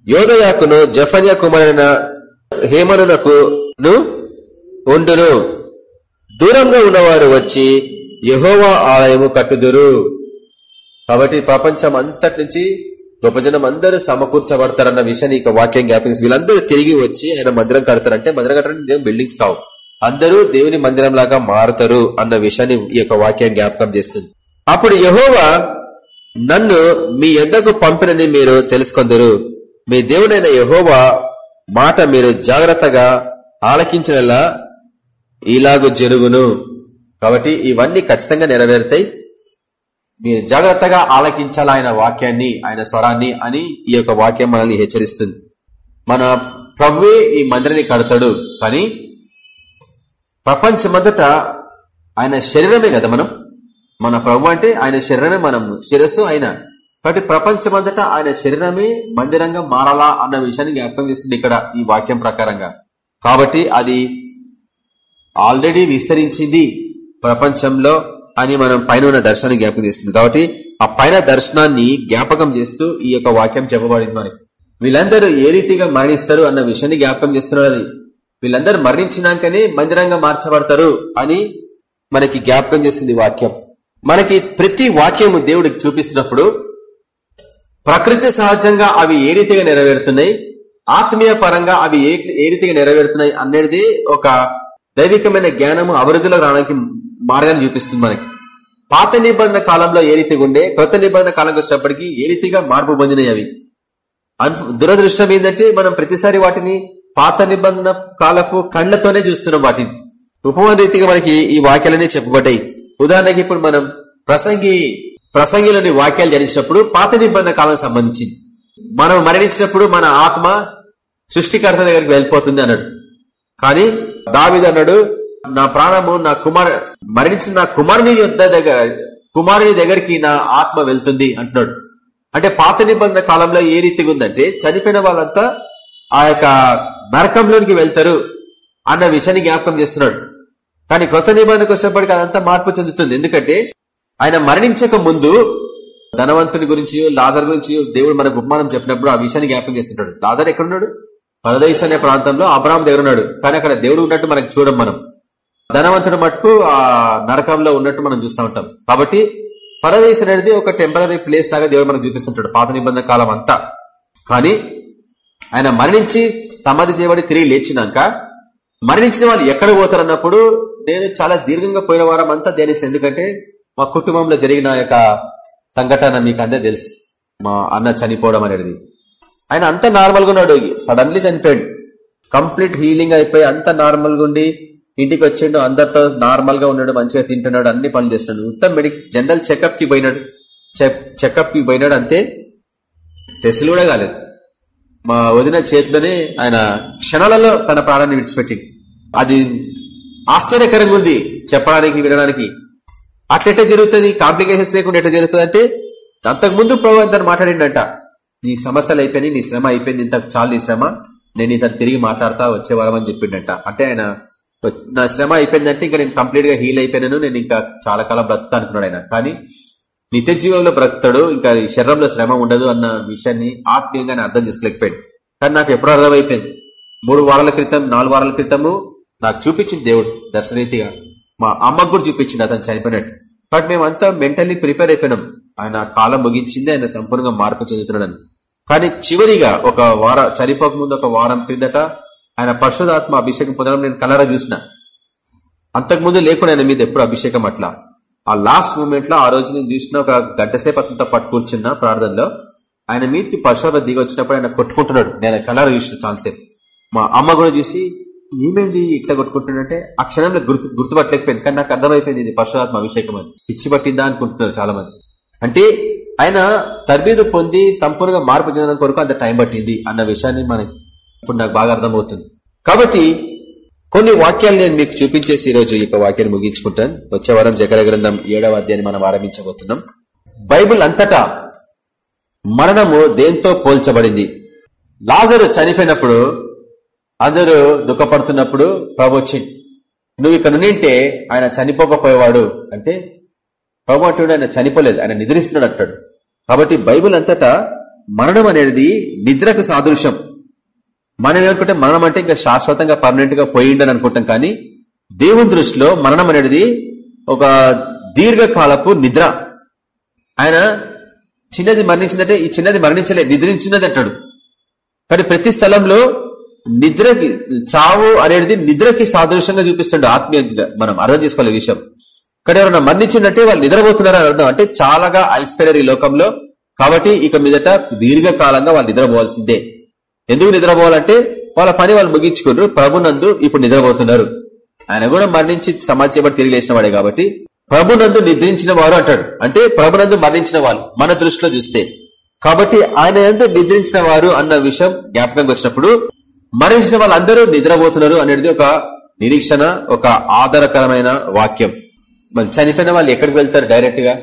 యోదయాకును జఫన్యా కుమారైన హేమనునకు ఉండును. దూరంగా ఉన్నవారు వచ్చి యహోవా ఆలయము కట్టుదురు. కాబట్టి ప్రపంచం అంతటి నుంచి గొప్ప జనం అందరూ సమకూర్చబడతారన్న విషయాన్ని ఇక వాక్యం జ్ఞాపకం వీళ్ళందరూ తిరిగి వచ్చి ఆయన మందిరం కడతారంటే మందిరం కట్టడం బిల్డింగ్స్ కావు. అందరూ దేవుని మందిరం లాగా మారుతారు అన్న విషయాన్ని ఈ యొక్క వాక్యం జ్ఞాపకం చేస్తుంది. అప్పుడు యహోవా నన్ను మీ ఎద్దకు పంపినని మీరు తెలుసుకుందరు. మీ దేవుడైన యహోవా మాట మీరు జాగ్రత్తగా ఆలకించినలా ఇలాగు జరుగును. కాబట్టి ఇవన్నీ ఖచ్చితంగా నెరవేరుతాయి. మీరు జాగ్రత్తగా ఆలకించాలా ఆయన వాక్యాన్ని ఆయన స్వరాన్ని అని ఈ యొక్క వాక్యం మనల్ని హెచ్చరిస్తుంది. మన ప్రభువే ఈ మందిరాన్ని కడతాడు. కానీ ప్రపంచమంతట ఆయన శరీరమే కదా మనం? మన ప్రభు అంటే ఆయన శరీరమే మనం. శిరస్సు ఆయన కాబట్టి ప్రపంచమంతటా ఆయన శరీరమే మందిరంగా మారాలా అన్న విషయాన్ని జ్ఞాపకం చేస్తుంది ఇక్కడ ఈ వాక్యం ప్రకారంగా. కాబట్టి అది ఆల్రెడీ విస్తరించింది ప్రపంచంలో అని మనం పైన ఉన్న దర్శనాన్ని జ్ఞాపకం చేస్తుంది. కాబట్టి ఆ పైన దర్శనాన్ని జ్ఞాపకం చేస్తూ ఈ యొక్క వాక్యం చెప్పబడింది మనకి వీళ్ళందరూ ఏ రీతిగా మరణిస్తారు అన్న విషయాన్ని జ్ఞాపకం చేస్తున్నారు అది. వీళ్ళందరూ మరణించినాకనే మందిరంగా మార్చబడతారు అని మనకి జ్ఞాపకం చేస్తుంది వాక్యం. మనకి ప్రతి వాక్యము దేవుడికి చూపిస్తున్నప్పుడు ప్రకృతి సహజంగా అవి ఏ రీతిగా నెరవేరుతున్నాయి? ఆత్మీయ పరంగా అవి ఏ రీతిగా నెరవేరుతున్నాయి అనేది ఒక దైవికమైన జ్ఞానము అభివృద్ధిలో రావడానికి మార్గాన్ని చూపిస్తుంది మనకి. పాత నిబంధన కాలంలో ఏ రీతిగా ఉండే కొత్త నిబంధన కాలంకి వచ్చేప్పటికీ ఏ రీతిగా మార్పు పొందినాయి అవి? దురదృష్టం ఏంటంటే మనం ప్రతిసారి వాటిని పాత నిబంధన కాలపు కళ్ళతోనే చూస్తున్నాం వాటిని. ఉపమాన రీతిగా మనకి ఈ వాక్యాలనే చెప్పబడ్డాయి. ఉదాహరణకి ఇప్పుడు మనం ప్రసంగి ప్రసంగిలోని వాక్యాలు జరిగినప్పుడు పాత నిబంధన కాలం సంబంధించింది. మనం మరణించినప్పుడు మన ఆత్మ సృష్టికర్త దగ్గరికి వెళ్ళిపోతుంది అన్నాడు. కానీ దావిద్ అన్నాడు నా ప్రాణము నా కుమార్ మరణించిన నా కుమారుని యుద్ధ దగ్గర కుమారుని దగ్గరికి నా ఆత్మ వెళ్తుంది అంటున్నాడు. అంటే పాత నిబంధన కాలంలో ఏ రీతిగా ఉందంటే చనిపోయిన వాళ్ళంతా ఆ యొక్క నరకంలోనికి వెళ్తారు అన్న విషయాన్ని జ్ఞాపకం చేస్తున్నాడు. కానీ కొత్త నిబంధనకు వచ్చేప్పటికి అదంతా మార్పు చెందుతుంది. ఎందుకంటే ఆయన మరణించక ముందు ధనవంతుని గురించి లాజర్ గురించి దేవుడు మనకు ఉపమానం చెప్పినప్పుడు ఆ విషయాన్ని జ్ఞాపకం చేస్తుంటాడు. లాజర్ ఎక్కడున్నాడు? పరదేశ్ అనే ప్రాంతంలో అబ్రాహం దగ్గర ఉన్నాడు. కానీ అక్కడ దేవుడు ఉన్నట్టు మనకు చూడం మనం. ధనవంతుడు మటుకు ఆ నరకంలో ఉన్నట్టు మనం చూస్తూ ఉంటాం. కాబట్టి పరదేశ్ అనేది ఒక టెంపరీ ప్లేస్ లాగా దేవుడు మనకు చూపిస్తుంటాడు పాత నిబంధన కాలం అంతా. కానీ ఆయన మరణించి సమాధి చేయబడి తిరిగి లేచినాక మరణించిన వాళ్ళు ఎక్కడ పోతారన్నప్పుడు నేను చాలా దీర్ఘంగా పోయిన వారం అంతా ధ్యానిస్తాను. ఎందుకంటే మా కుటుంబంలో జరిగిన యొక్క సంఘటన మీకు అందే తెలుసు. మా అన్న చనిపోవడం అనేది. ఆయన అంత నార్మల్గా ఉన్నాడు. సడన్లీ చనిపోయాడు. కంప్లీట్ హీలింగ్ అయిపోయి అంత నార్మల్గా ఉండి ఇంటికి వచ్చిండు. అందరితో నార్మల్గా ఉన్నాడు మంచిగా తింటున్నాడు అన్ని పనులు చేస్తున్నాడు. మొత్తం మెడిక్ జనరల్ చెకప్కి పోయినాడు. చెకప్కి పోయినాడు అంతే. టెస్టులు కూడా కాలేదు. మా వదిన చేతిలోనే ఆయన క్షణాలలో తన ప్రాణాన్ని విడిచిపెట్టింది. అది ఆశ్చర్యకరంగా ఉంది చెప్పడానికి వినడానికి. అట్లెట్ట జరుగుతుంది? కాంప్లికేషన్స్ లేకుండా ఎట్లా జరుగుతుంది అంటే అంతకుముందు ప్రభు తను మాట్లాడిండట నీ సమస్యలు అయిపోయినాయి నీ శ్రమ అయిపోయింది ఇంత చాలు నీ శ్రమ నేను ఇతను తిరిగి మాట్లాడతా వచ్చేవారమని చెప్పిండట. అంటే ఆయన నా శ్రమ అయిపోయిందంటే ఇంకా నేను కంప్లీట్గా హీల్ అయిపోయినాను నేను ఇంకా చాలా కాలం బ్రతుకుతా అనుకున్నాడు ఆయన. కానీ నిత్య జీవంలో బ్రతుకుతాడు ఇంకా శరీరంలో శ్రమ ఉండదు అన్న విషయాన్ని ఆత్మీయంగా అర్థం చేసుకోలేకపోయాడు కానీ నాకు ఎప్పుడు అర్థమైపోయింది. మూడు వారాల క్రితం నాలుగు వారాల క్రితము నాకు చూపించింది దేవుడు దర్శనరీతిగా. మా అమ్మకు కూడా చూపించింది అతను చనిపోయినట్టు. బట్ మేమంతా మెంటల్లీ ప్రిపేర్ అయిపోయినాం. ఆయన కాలం ముగించింది ఆయన సంపూర్ణంగా మార్పు చెందుతున్నాడని. కానీ చివరిగా ఒక వార చనిపోక ముందు ఒక వారం క్రిందట ఆయన పరిశుధాత్మ అభిషేకం పొందడం నేను కలరా చూసిన. అంతకుముందు లేకుండా ఆయన మీద ఎప్పుడు అభిషేకం అట్లా ఆ లాస్ట్ మూమెంట్లో ఆ రోజు నేను చూసిన ఒక గంట సేపు అతనితో పట్టు కూర్చున్న ప్రార్థనలో ఆయన మీదకి పశువుల దిగి వచ్చినప్పుడు ఆయన కొట్టుకుంటున్నాడు. నేను కలర్ చూసిన చాలాసేపు. మా అమ్మ కూడా చూసి ఏమైంది ఇట్లా కొట్టుకుంటున్నాడంటే ఆ క్షణంలో గుర్తు గుర్తుపట్టలేకపోయింది. కానీ నాకు అర్థమైపోయింది ఇది పరశురాత్మ అభిషేకం అని. పిచ్చి పట్టిందా అనుకుంటున్నారు చాలా మంది అంటే ఆయన తర్బీదు పొంది సంపూర్ణంగా మార్పు చెందడం కొరకు అంత టైం పట్టింది అన్న విషయాన్ని మనకి ఇప్పుడు నాకు బాగా అర్థమవుతుంది. కాబట్టి కొన్ని వాక్యాలు నేను మీకు చూపించేసి ఈరోజు ఈ వాక్యాన్ని ముగించుకుంటాను. వచ్చే వారం జగర గ్రంథం ఏడవ అధ్యాయాన్ని మనం ఆరంభించబోతున్నాం. బైబుల్ అంతటా మరణము దేంతో పోల్చబడింది? లాజరు చనిపోయినప్పుడు అందరూ దుఃఖపడుతున్నప్పుడు ప్రభుత్వం నువ్వు ఇక్కడ నుంటే ఆయన చనిపోకపోయేవాడు. అంటే ప్రభు అంటుడు ఆయన చనిపోలేదు ఆయన నిద్రిస్తున్నాడు అంటాడు. కాబట్టి బైబుల్ అంతటా మరణం అనేది నిద్రకు సాదృశ్యం. మనం ఏమనుకుంటే మరణం అంటే ఇంకా శాశ్వతంగా పర్మనెంట్గా పోయిండని అనుకుంటాం కానీ దేవుని దృష్టిలో మరణం అనేది ఒక దీర్ఘకాలపు నిద్ర. ఆయన చిన్నది మరణించిందంటే ఈ చిన్నది మరణించలే నిద్రించినది అంటాడు. కానీ ప్రతి స్థలంలో నిద్రకి చావు అనేది నిద్రకి సాదృశ్యంగా చూపిస్తుండే ఆత్మీయంగా మనం అర్థం చేసుకోవాలి విషయం. కానీ ఎవరైనా మరణించిందంటే వాళ్ళు నిద్రపోతున్నారని అర్థం. అంటే చాలాగా అలసిపోయారు ఈ లోకంలో. కాబట్టి ఇక మీదట దీర్ఘకాలంగా వాళ్ళు నిద్రపోవాల్సిందే. ఎందుకు నిద్రపోవాలంటే వాళ్ళ పని వాళ్ళు ముగించుకున్నారు ప్రభునందు ఇప్పుడు నిద్రపోతున్నారు. ఆయన కూడా మరణించి సమాజం తిరిగి లేచిన వాడే కాబట్టి ప్రభునందు నిద్రించిన వారు అంటాడు. అంటే ప్రభునందు మరణించిన వాళ్ళు మన దృష్టిలో చూస్తే. కాబట్టి ఆయన ఎందు నిద్రించిన వారు అన్న విషయం జ్ఞాపకంగా వచ్చినప్పుడు మరణించిన వాళ్ళందరూ నిద్రపోతున్నారు అనేది ఒక నిరీక్షణ ఒక ఆధారకరమైన వాక్యం. మరి చనిపోయిన వాళ్ళు ఎక్కడికి వెళ్తారు డైరెక్ట్గా?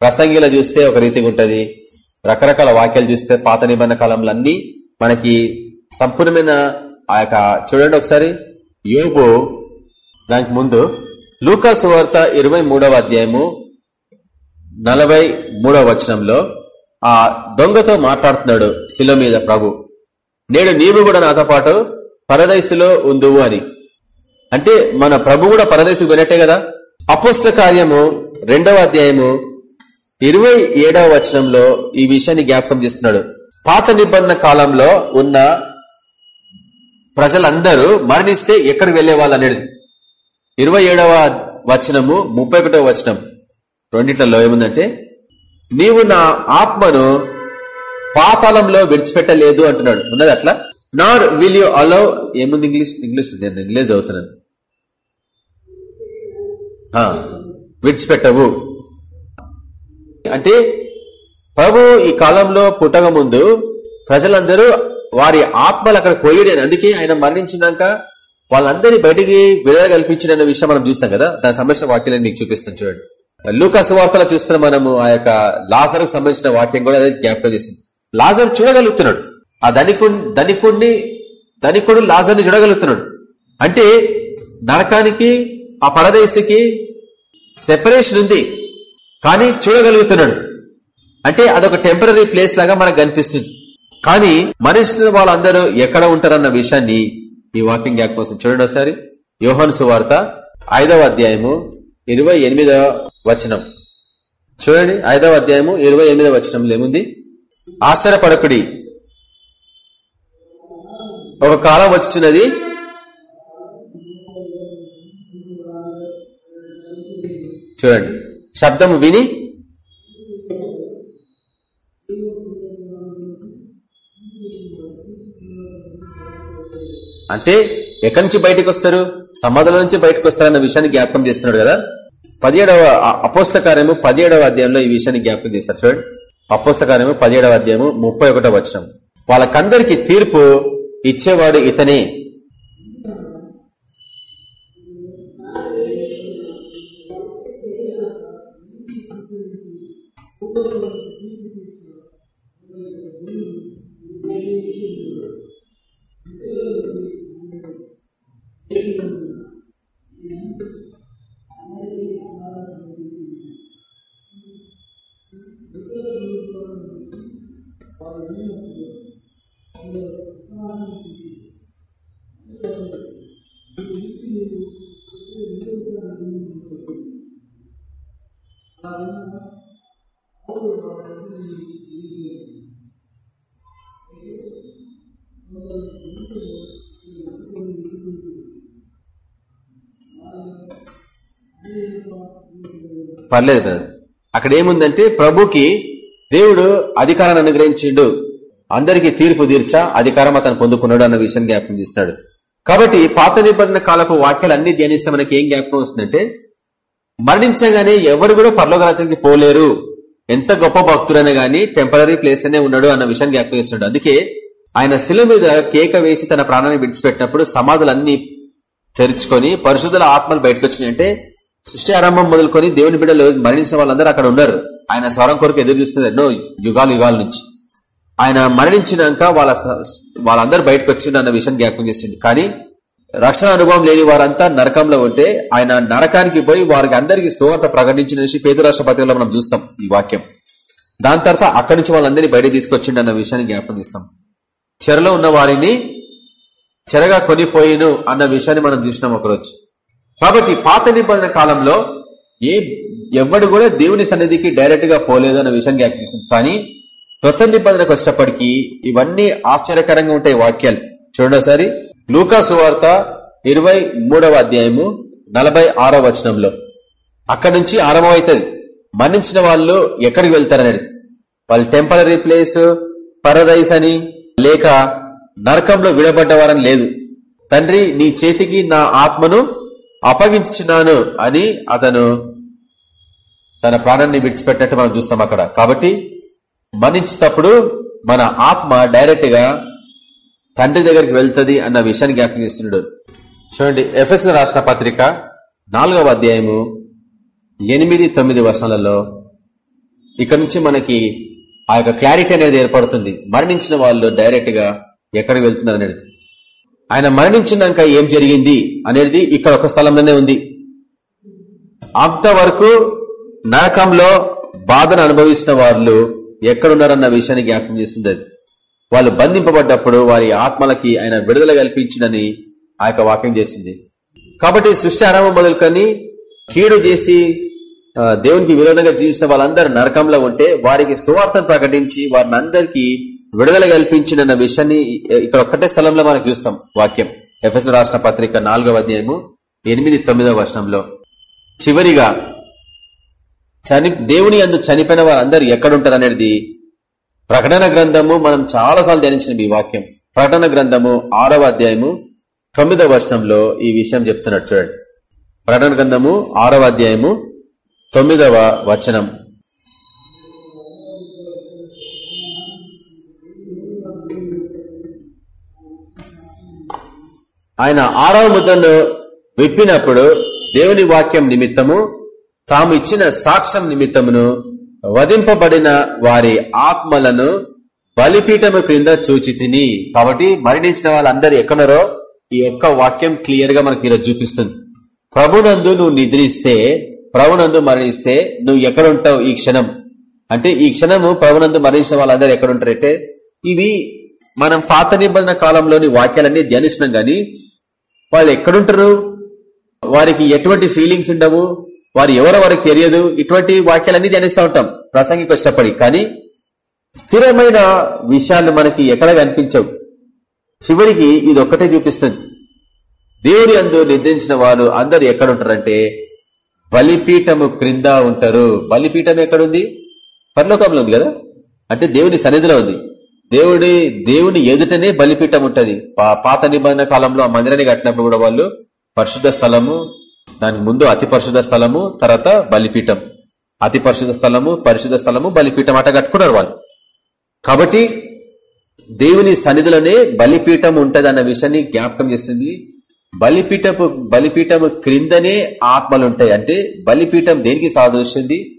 ప్రసంగిలో చూస్తే ఒక రీతిగా ఉంటది. రకరకాల వాక్యాలు చూస్తే పాత నిబంధన కాలంలో అన్ని మనకి సంపూర్ణమైన ఆ యొక్క చూడండి ఒకసారి. యోగు దానికి ముందు లూకా సువార్త ఇరవై అధ్యాయము నలభై వచనంలో ఆ దొంగతో మాట్లాడుతున్నాడు శిల మీద ప్రభు. నేడు నీవు కూడా నాతో పాటు పరదైసులో ఉందువు అని. అంటే మన ప్రభు కూడా పరదేశకు పోయినట్టే కదా? అపోస్ల కార్యము రెండవ అధ్యాయము ఇరవై ఏడవ వచనంలో ఈ విషయాన్ని జ్ఞాపకం చేస్తున్నాడు. పాత నిబంధన కాలంలో ఉన్న ప్రజలందరూ మరణిస్తే ఎక్కడికి వెళ్ళేవాళ్ళు అనేది? ఇరవై ఏడవ వచనము ముప్పై ఒకటవ వచనం. రెండిట్లలో ఏముందంటే నీవు నా ఆత్మను పాతాళంలో విడిచిపెట్టలేదు అంటున్నాడు. ఉన్నది అట్లా? నార్ విల్ యూ అలౌ ఏముంది ఇంగ్లీష్? ఇంగ్లీష్ నేను ఇంగ్లీష్ చదువుతున్నాను. విడిచిపెట్టవు. అంటే ప్రభు ఈ కాలంలో పుట్టక ముందు ప్రజలందరూ వారి ఆత్మలు అక్కడ పోయేడని అందుకే ఆయన మరణించినాక వాళ్ళందరినీ బయటికి విడుదల కల్పించిన విషయం మనం చూస్తాం కదా. దాని సంబంధించిన వాక్యాలను మీకు చూపిస్తాం చూడండి. లూకాసు వార్తలో చూస్తున్న మనము ఆ యొక్క లాజర్కు సంబంధించిన వాక్యం కూడా అదే జ్ఞాపకం చేసింది. లాజర్ చూడగలుగుతున్నాడు. ఆ ధనికు ధనికుడిని ధనికుడు లాజర్ని చూడగలుగుతున్నాడు. అంటే నరకానికి ఆ పరదేశికి సెపరేషన్ ఉంది. కానీ చూడగలుగుతున్నాడు. అంటే అదొక టెంపరీ ప్లేస్ లాగా మనకు కనిపిస్తుంది. కానీ మనుషులు వాళ్ళందరూ ఎక్కడ ఉంటారన్న విషయాన్ని ఈ వాకింగ్ యాక్ కోసం చూడండి ఒకసారి. యోహన్ సువార్త ఐదవ అధ్యాయము ఇరవై ఎనిమిదవ వచనం. చూడండి ఐదవ అధ్యాయము ఇరవై ఎనిమిదవ వచనంలో ఏముంది? ఆశ్చర్యపడకుడి. ఒక కాలం వచ్చినది చూడండి శబ్దం విని అంటే ఎక్కడి నుంచి బయటకు వస్తారు సమాధుల నుంచి బయటకు వస్తారన్న విషయాన్ని జ్ఞాపకం చేస్తున్నాడు కదా. పదిహేడవ అపోస్త కార్యము పదిహేడవ అధ్యాయంలో ఈ విషయాన్ని జ్ఞాపకం చేస్తారు చూడండి. అపోస్త కార్యము పదిహేడవ అధ్యాయము ముప్పై ఒకటో వచ్చిన వాళ్ళకందరికి తీర్పు ఇచ్చేవాడు ఇతనే. పర్లేదు కదా అక్కడ ఏముందంటే ప్రభుకి దేవుడు అధికారాన్ని అనుగ్రహించిండు. అందరికీ తీర్పు తీర్చా అధికారం అతను పొందుకున్నాడు అన్న విషయం జ్ఞాపకం చేస్తున్నాడు. కాబట్టి పాత నిబంధన కాలపు వాక్యాలు అన్ని ధ్యానిస్తే మనకి ఏం జ్ఞాపకం వస్తుందంటే మరణించగానే ఎవరు కూడా పర్లోక రాజ్యానికి పోలేరు. ఎంత గొప్ప భక్తుడైనా గానీ టెంపరీ ప్లేస్ అనే ఉన్నాడు అన్న విషయాన్ని జ్ఞాపకం చేస్తున్నాడు. అందుకే ఆయన శిల మీద కేక వేసి తన ప్రాణాన్ని విడిచిపెట్టినప్పుడు సమాధులన్నీ తెరుచుకొని పరిశుద్ధుల ఆత్మలు బయటకు వచ్చినాయంటే సృష్టి ఆరంభం మొదలుకొని దేవుని బిడ్డలు మరణించిన వాళ్ళందరూ అక్కడ ఉన్నారు. ఆయన స్వరం కొరకు ఎదురు చూస్తున్నారు. ఎన్నో యుగాలు యుగాల నుంచి. ఆయన మరణించినాక వాళ్ళ వాళ్ళందరూ బయటకు వచ్చిండు అన్న విషయం జ్ఞాపకం చేసింది కానీ రక్షణ అనుభవం లేని వారంతా నరకంలో ఉంటే ఆయన నరకానికి పోయి వారికి అందరికీ సువార్త ప్రకటించిన పేద రాష్ట్రపతిలో మనం చూస్తాం ఈ వాక్యం. దాని తర్వాత అక్కడి నుంచి వాళ్ళందరినీ బయట తీసుకొచ్చిండు అన్న విషయాన్ని జ్ఞాపకం చేస్తాం. చెరలో ఉన్న వారిని చెరగా కొనిపోయిను అన్న విషయాన్ని మనం చూసినాం ఒకరోజు. కాబట్టి పాత నిబంధన కాలంలో ఏ ఎవడు కూడా దేవుని సన్నిధికి డైరెక్ట్గా పోలేదు అన్న విషయాన్ని జ్ఞాపకం కానీ కొత్త నిబంధనకు వచ్చేటప్పటికీ ఇవన్నీ ఆశ్చర్యకరంగా ఉంటాయి వాక్యాలు. చూడండి ఒకసారి. లూకా సువార్త ఇరవై అధ్యాయము నలభై వచనంలో. అక్కడి నుంచి ఆరంభమవుతుంది. మరణించిన వాళ్ళు ఎక్కడికి వెళ్తారనేది. వాళ్ళు టెంపరీ ప్లేస్ పరదైస్ అని లేక నరకంలో విడబడ్డవారని లేదు. తండ్రి నీ చేతికి నా ఆత్మను అపగించున్నాను అని అతను తన ప్రాణాన్ని విడిచిపెట్టినట్టు మనం చూస్తాం అక్కడ. కాబట్టి మరణించేటప్పుడు మన ఆత్మ డైరెక్ట్గా తండ్రి దగ్గరికి వెళ్తుంది అన్న విషయాన్ని జ్ఞాపకం చేస్తున్నాడు. చూడండి ఎఫ్ఎస్ రాష్ట్ర పత్రిక నాలుగవ అధ్యాయము ఎనిమిది తొమ్మిది వర్షాలలో ఇక్కడ నుంచి మనకి ఆ యొక్క క్లారిటీ అనేది ఏర్పడుతుంది. మరణించిన వాళ్ళు డైరెక్ట్గా ఎక్కడికి వెళ్తున్నారు అనేది. ఆయన మరణించినాక ఏం జరిగింది అనేది ఇక్కడ ఒక స్థలంలోనే ఉంది అంతవరకు నరకంలో బాధను అనుభవిస్తున్న వాళ్ళు ఎక్కడున్నారన్న విషయాన్ని జ్ఞాపకం చేస్తుంది అది. వాళ్ళు బంధింపబడ్డప్పుడు వారి ఆత్మలకి ఆయన విడుదల కల్పించిందని ఆ యొక్క వాక్యం చేసింది కాబట్టి సృష్టి ఆరంభం మొదలుకొని కీడు చేసి దేవునికి విరోధంగా జీవించిన వాళ్ళందరూ నరకంలో ఉంటే వారికి సువార్తను ప్రకటించి వారిని అందరికీ విడుదల కల్పించిన విషయాన్ని ఇక్కడ ఒక్కటే స్థలంలో మనకు చూస్తాం వాక్యం. ఎఫ్ఎస్ రాష్ట్ర పత్రిక నాలుగవ అధ్యాయము ఎనిమిది తొమ్మిదవ వర్షంలో చివరిగా చని దేవుని అందు చనిపోయిన వారందరూ ఎక్కడుంటారు అనేది ప్రకటన గ్రంథము మనం చాలాసార్లు ధ్యానించిన ఈ వాక్యం. ప్రకటన గ్రంథము ఆరవ అధ్యాయము తొమ్మిదవ వర్షంలో ఈ విషయం చెప్తున్నాడు చూడండి. ప్రకటన గ్రంథము ఆరవ అధ్యాయము తొమ్మిదవ వచనం. ఆయన ఆరవ ముద్రను విప్పినప్పుడు దేవుని వాక్యం నిమిత్తము తాము ఇచ్చిన సాక్ష్యం నిమిత్తమును వధింపబడిన వారి ఆత్మలను బలిపీఠము క్రింద చూచి తిని. కాబట్టి మరణించిన వాళ్ళందరూ ఎక్కడరో ఈ యొక్క వాక్యం క్లియర్గా మనకి ఈరోజు చూపిస్తుంది. ప్రభునందు నువ్వు నిద్రిస్తే ప్రభునందు మరణిస్తే నువ్వు ఎక్కడ ఉంటావు ఈ క్షణం? అంటే ఈ క్షణము ప్రభునందు మరణించిన వాళ్ళందరూ ఎక్కడ ఉంటారంటే ఇవి మనం పాత నిబంధన కాలంలోని వాక్యాలన్నీ ధ్యానిస్తున్నాం గాని వాళ్ళు ఎక్కడుంటారు? వారికి ఎటువంటి ఫీలింగ్స్ ఉండవు? వారు ఎవరో వారికి తెలియదు? ఇటువంటి వాక్యాలన్నీ ధ్యానిస్తూ ఉంటాం ప్రసంగికి వచ్చేటప్పటి కానీ స్థిరమైన విషయాలు మనకి ఎక్కడ కనిపించవు. చివరికి ఇది ఒక్కటే చూపిస్తుంది. దేవుడి అందు నిద్రించిన వాళ్ళు అందరు ఎక్కడ ఉంటారంటే బలిపీఠము క్రింద ఉంటారు. బలిపీఠం ఎక్కడుంది? పరలోకంలో ఉంది కదా? అంటే దేవుని సన్నిధిలో ఉంది. దేవుడి దేవుని ఎదుటనే బలిపీఠం ఉంటది. పాత నిబంధన కాలంలో ఆ మందిరాన్ని కట్టినప్పుడు కూడా వాళ్ళు పరిశుద్ధ స్థలము దానికి ముందు అతి పరిశుద్ధ స్థలము తర్వాత బలిపీఠం. అతి పరిశుద్ధ స్థలము పరిశుద్ధ స్థలము బలిపీఠం అట కట్టుకున్నారు వాళ్ళు. కాబట్టి దేవుని సన్నిధిలోనే బలిపీఠం ఉంటది అన్న విషయాన్ని జ్ఞాపకం చేస్తుంది. బలిపీఠపు బలిపీఠము క్రిందనే ఆత్మలు ఉంటాయి. అంటే బలిపీఠం దేనికి సాదృశ్యంది?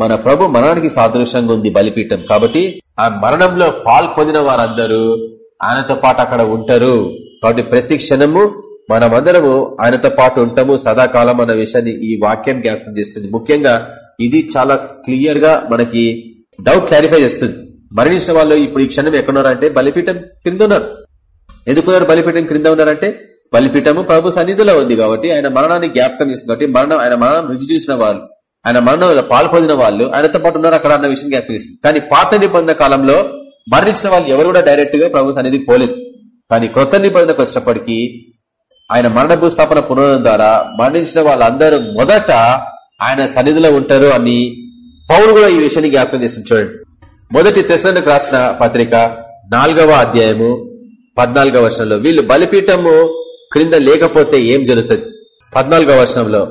మన ప్రభు మరణానికి సాదృశ్యంగా ఉంది బలిపీఠం. కాబట్టి ఆ మరణంలో పాల్పొందిన వారందరూ ఆయనతో పాటు అక్కడ ఉంటారు. కాబట్టి ప్రతి క్షణము మనమందరము ఆయనతో పాటు ఉంటాము. సదాకాలం అన్న విషయాన్ని ఈ వాక్యం జ్ఞాపకం చేస్తుంది. ముఖ్యంగా ఇది చాలా క్లియర్గా మనకి డౌట్ క్లారిఫై చేస్తుంది. మరణించిన వాళ్ళు ఇప్పుడు ఈ క్షణం ఎక్కడున్నారంటే బలిపీఠం క్రింద ఉన్నారు. ఎందుకున్నారు బలిపీఠం క్రింద ఉన్నారంటే బలిపీఠము ప్రభు సన్నిధిలో ఉంది కాబట్టి ఆయన మరణాన్ని జ్ఞాపకం చేస్తుంది. కాబట్టి మరణం ఆయన మరణం రుచి చూసిన వాళ్ళు. ఆయన మరణంలో పాల్పొందిన వాళ్ళు ఆయనతో పాటు ఉన్నారు అక్కడ అన్న విషయం జ్ఞాపిస్తుంది కానీ పాత నిబంధన కాలంలో మరణించిన వాళ్ళు ఎవరు కూడా డైరెక్ట్గా ప్రభు సన్నిధికి పోలేదు. కానీ కొత్త నిబంధనకు వచ్చినప్పటికీ ఆయన మరణ భూస్థాపన పునరుద్ధరణ ద్వారా మరణించిన వాళ్ళందరూ మొదట ఆయన సన్నిధిలో ఉంటారు అని పౌరులు కూడా ఈ విషయాన్ని జ్ఞాపకం చేస్తుంది చూడండి. మొదటి తెసలకు రాసిన పత్రిక నాలుగవ అధ్యాయము పద్నాలుగవ వర్షంలో వీళ్ళు బలిపీఠము క్రింద లేకపోతే ఏం జరుగుతుంది? పద్నాలుగవ వర్షంలో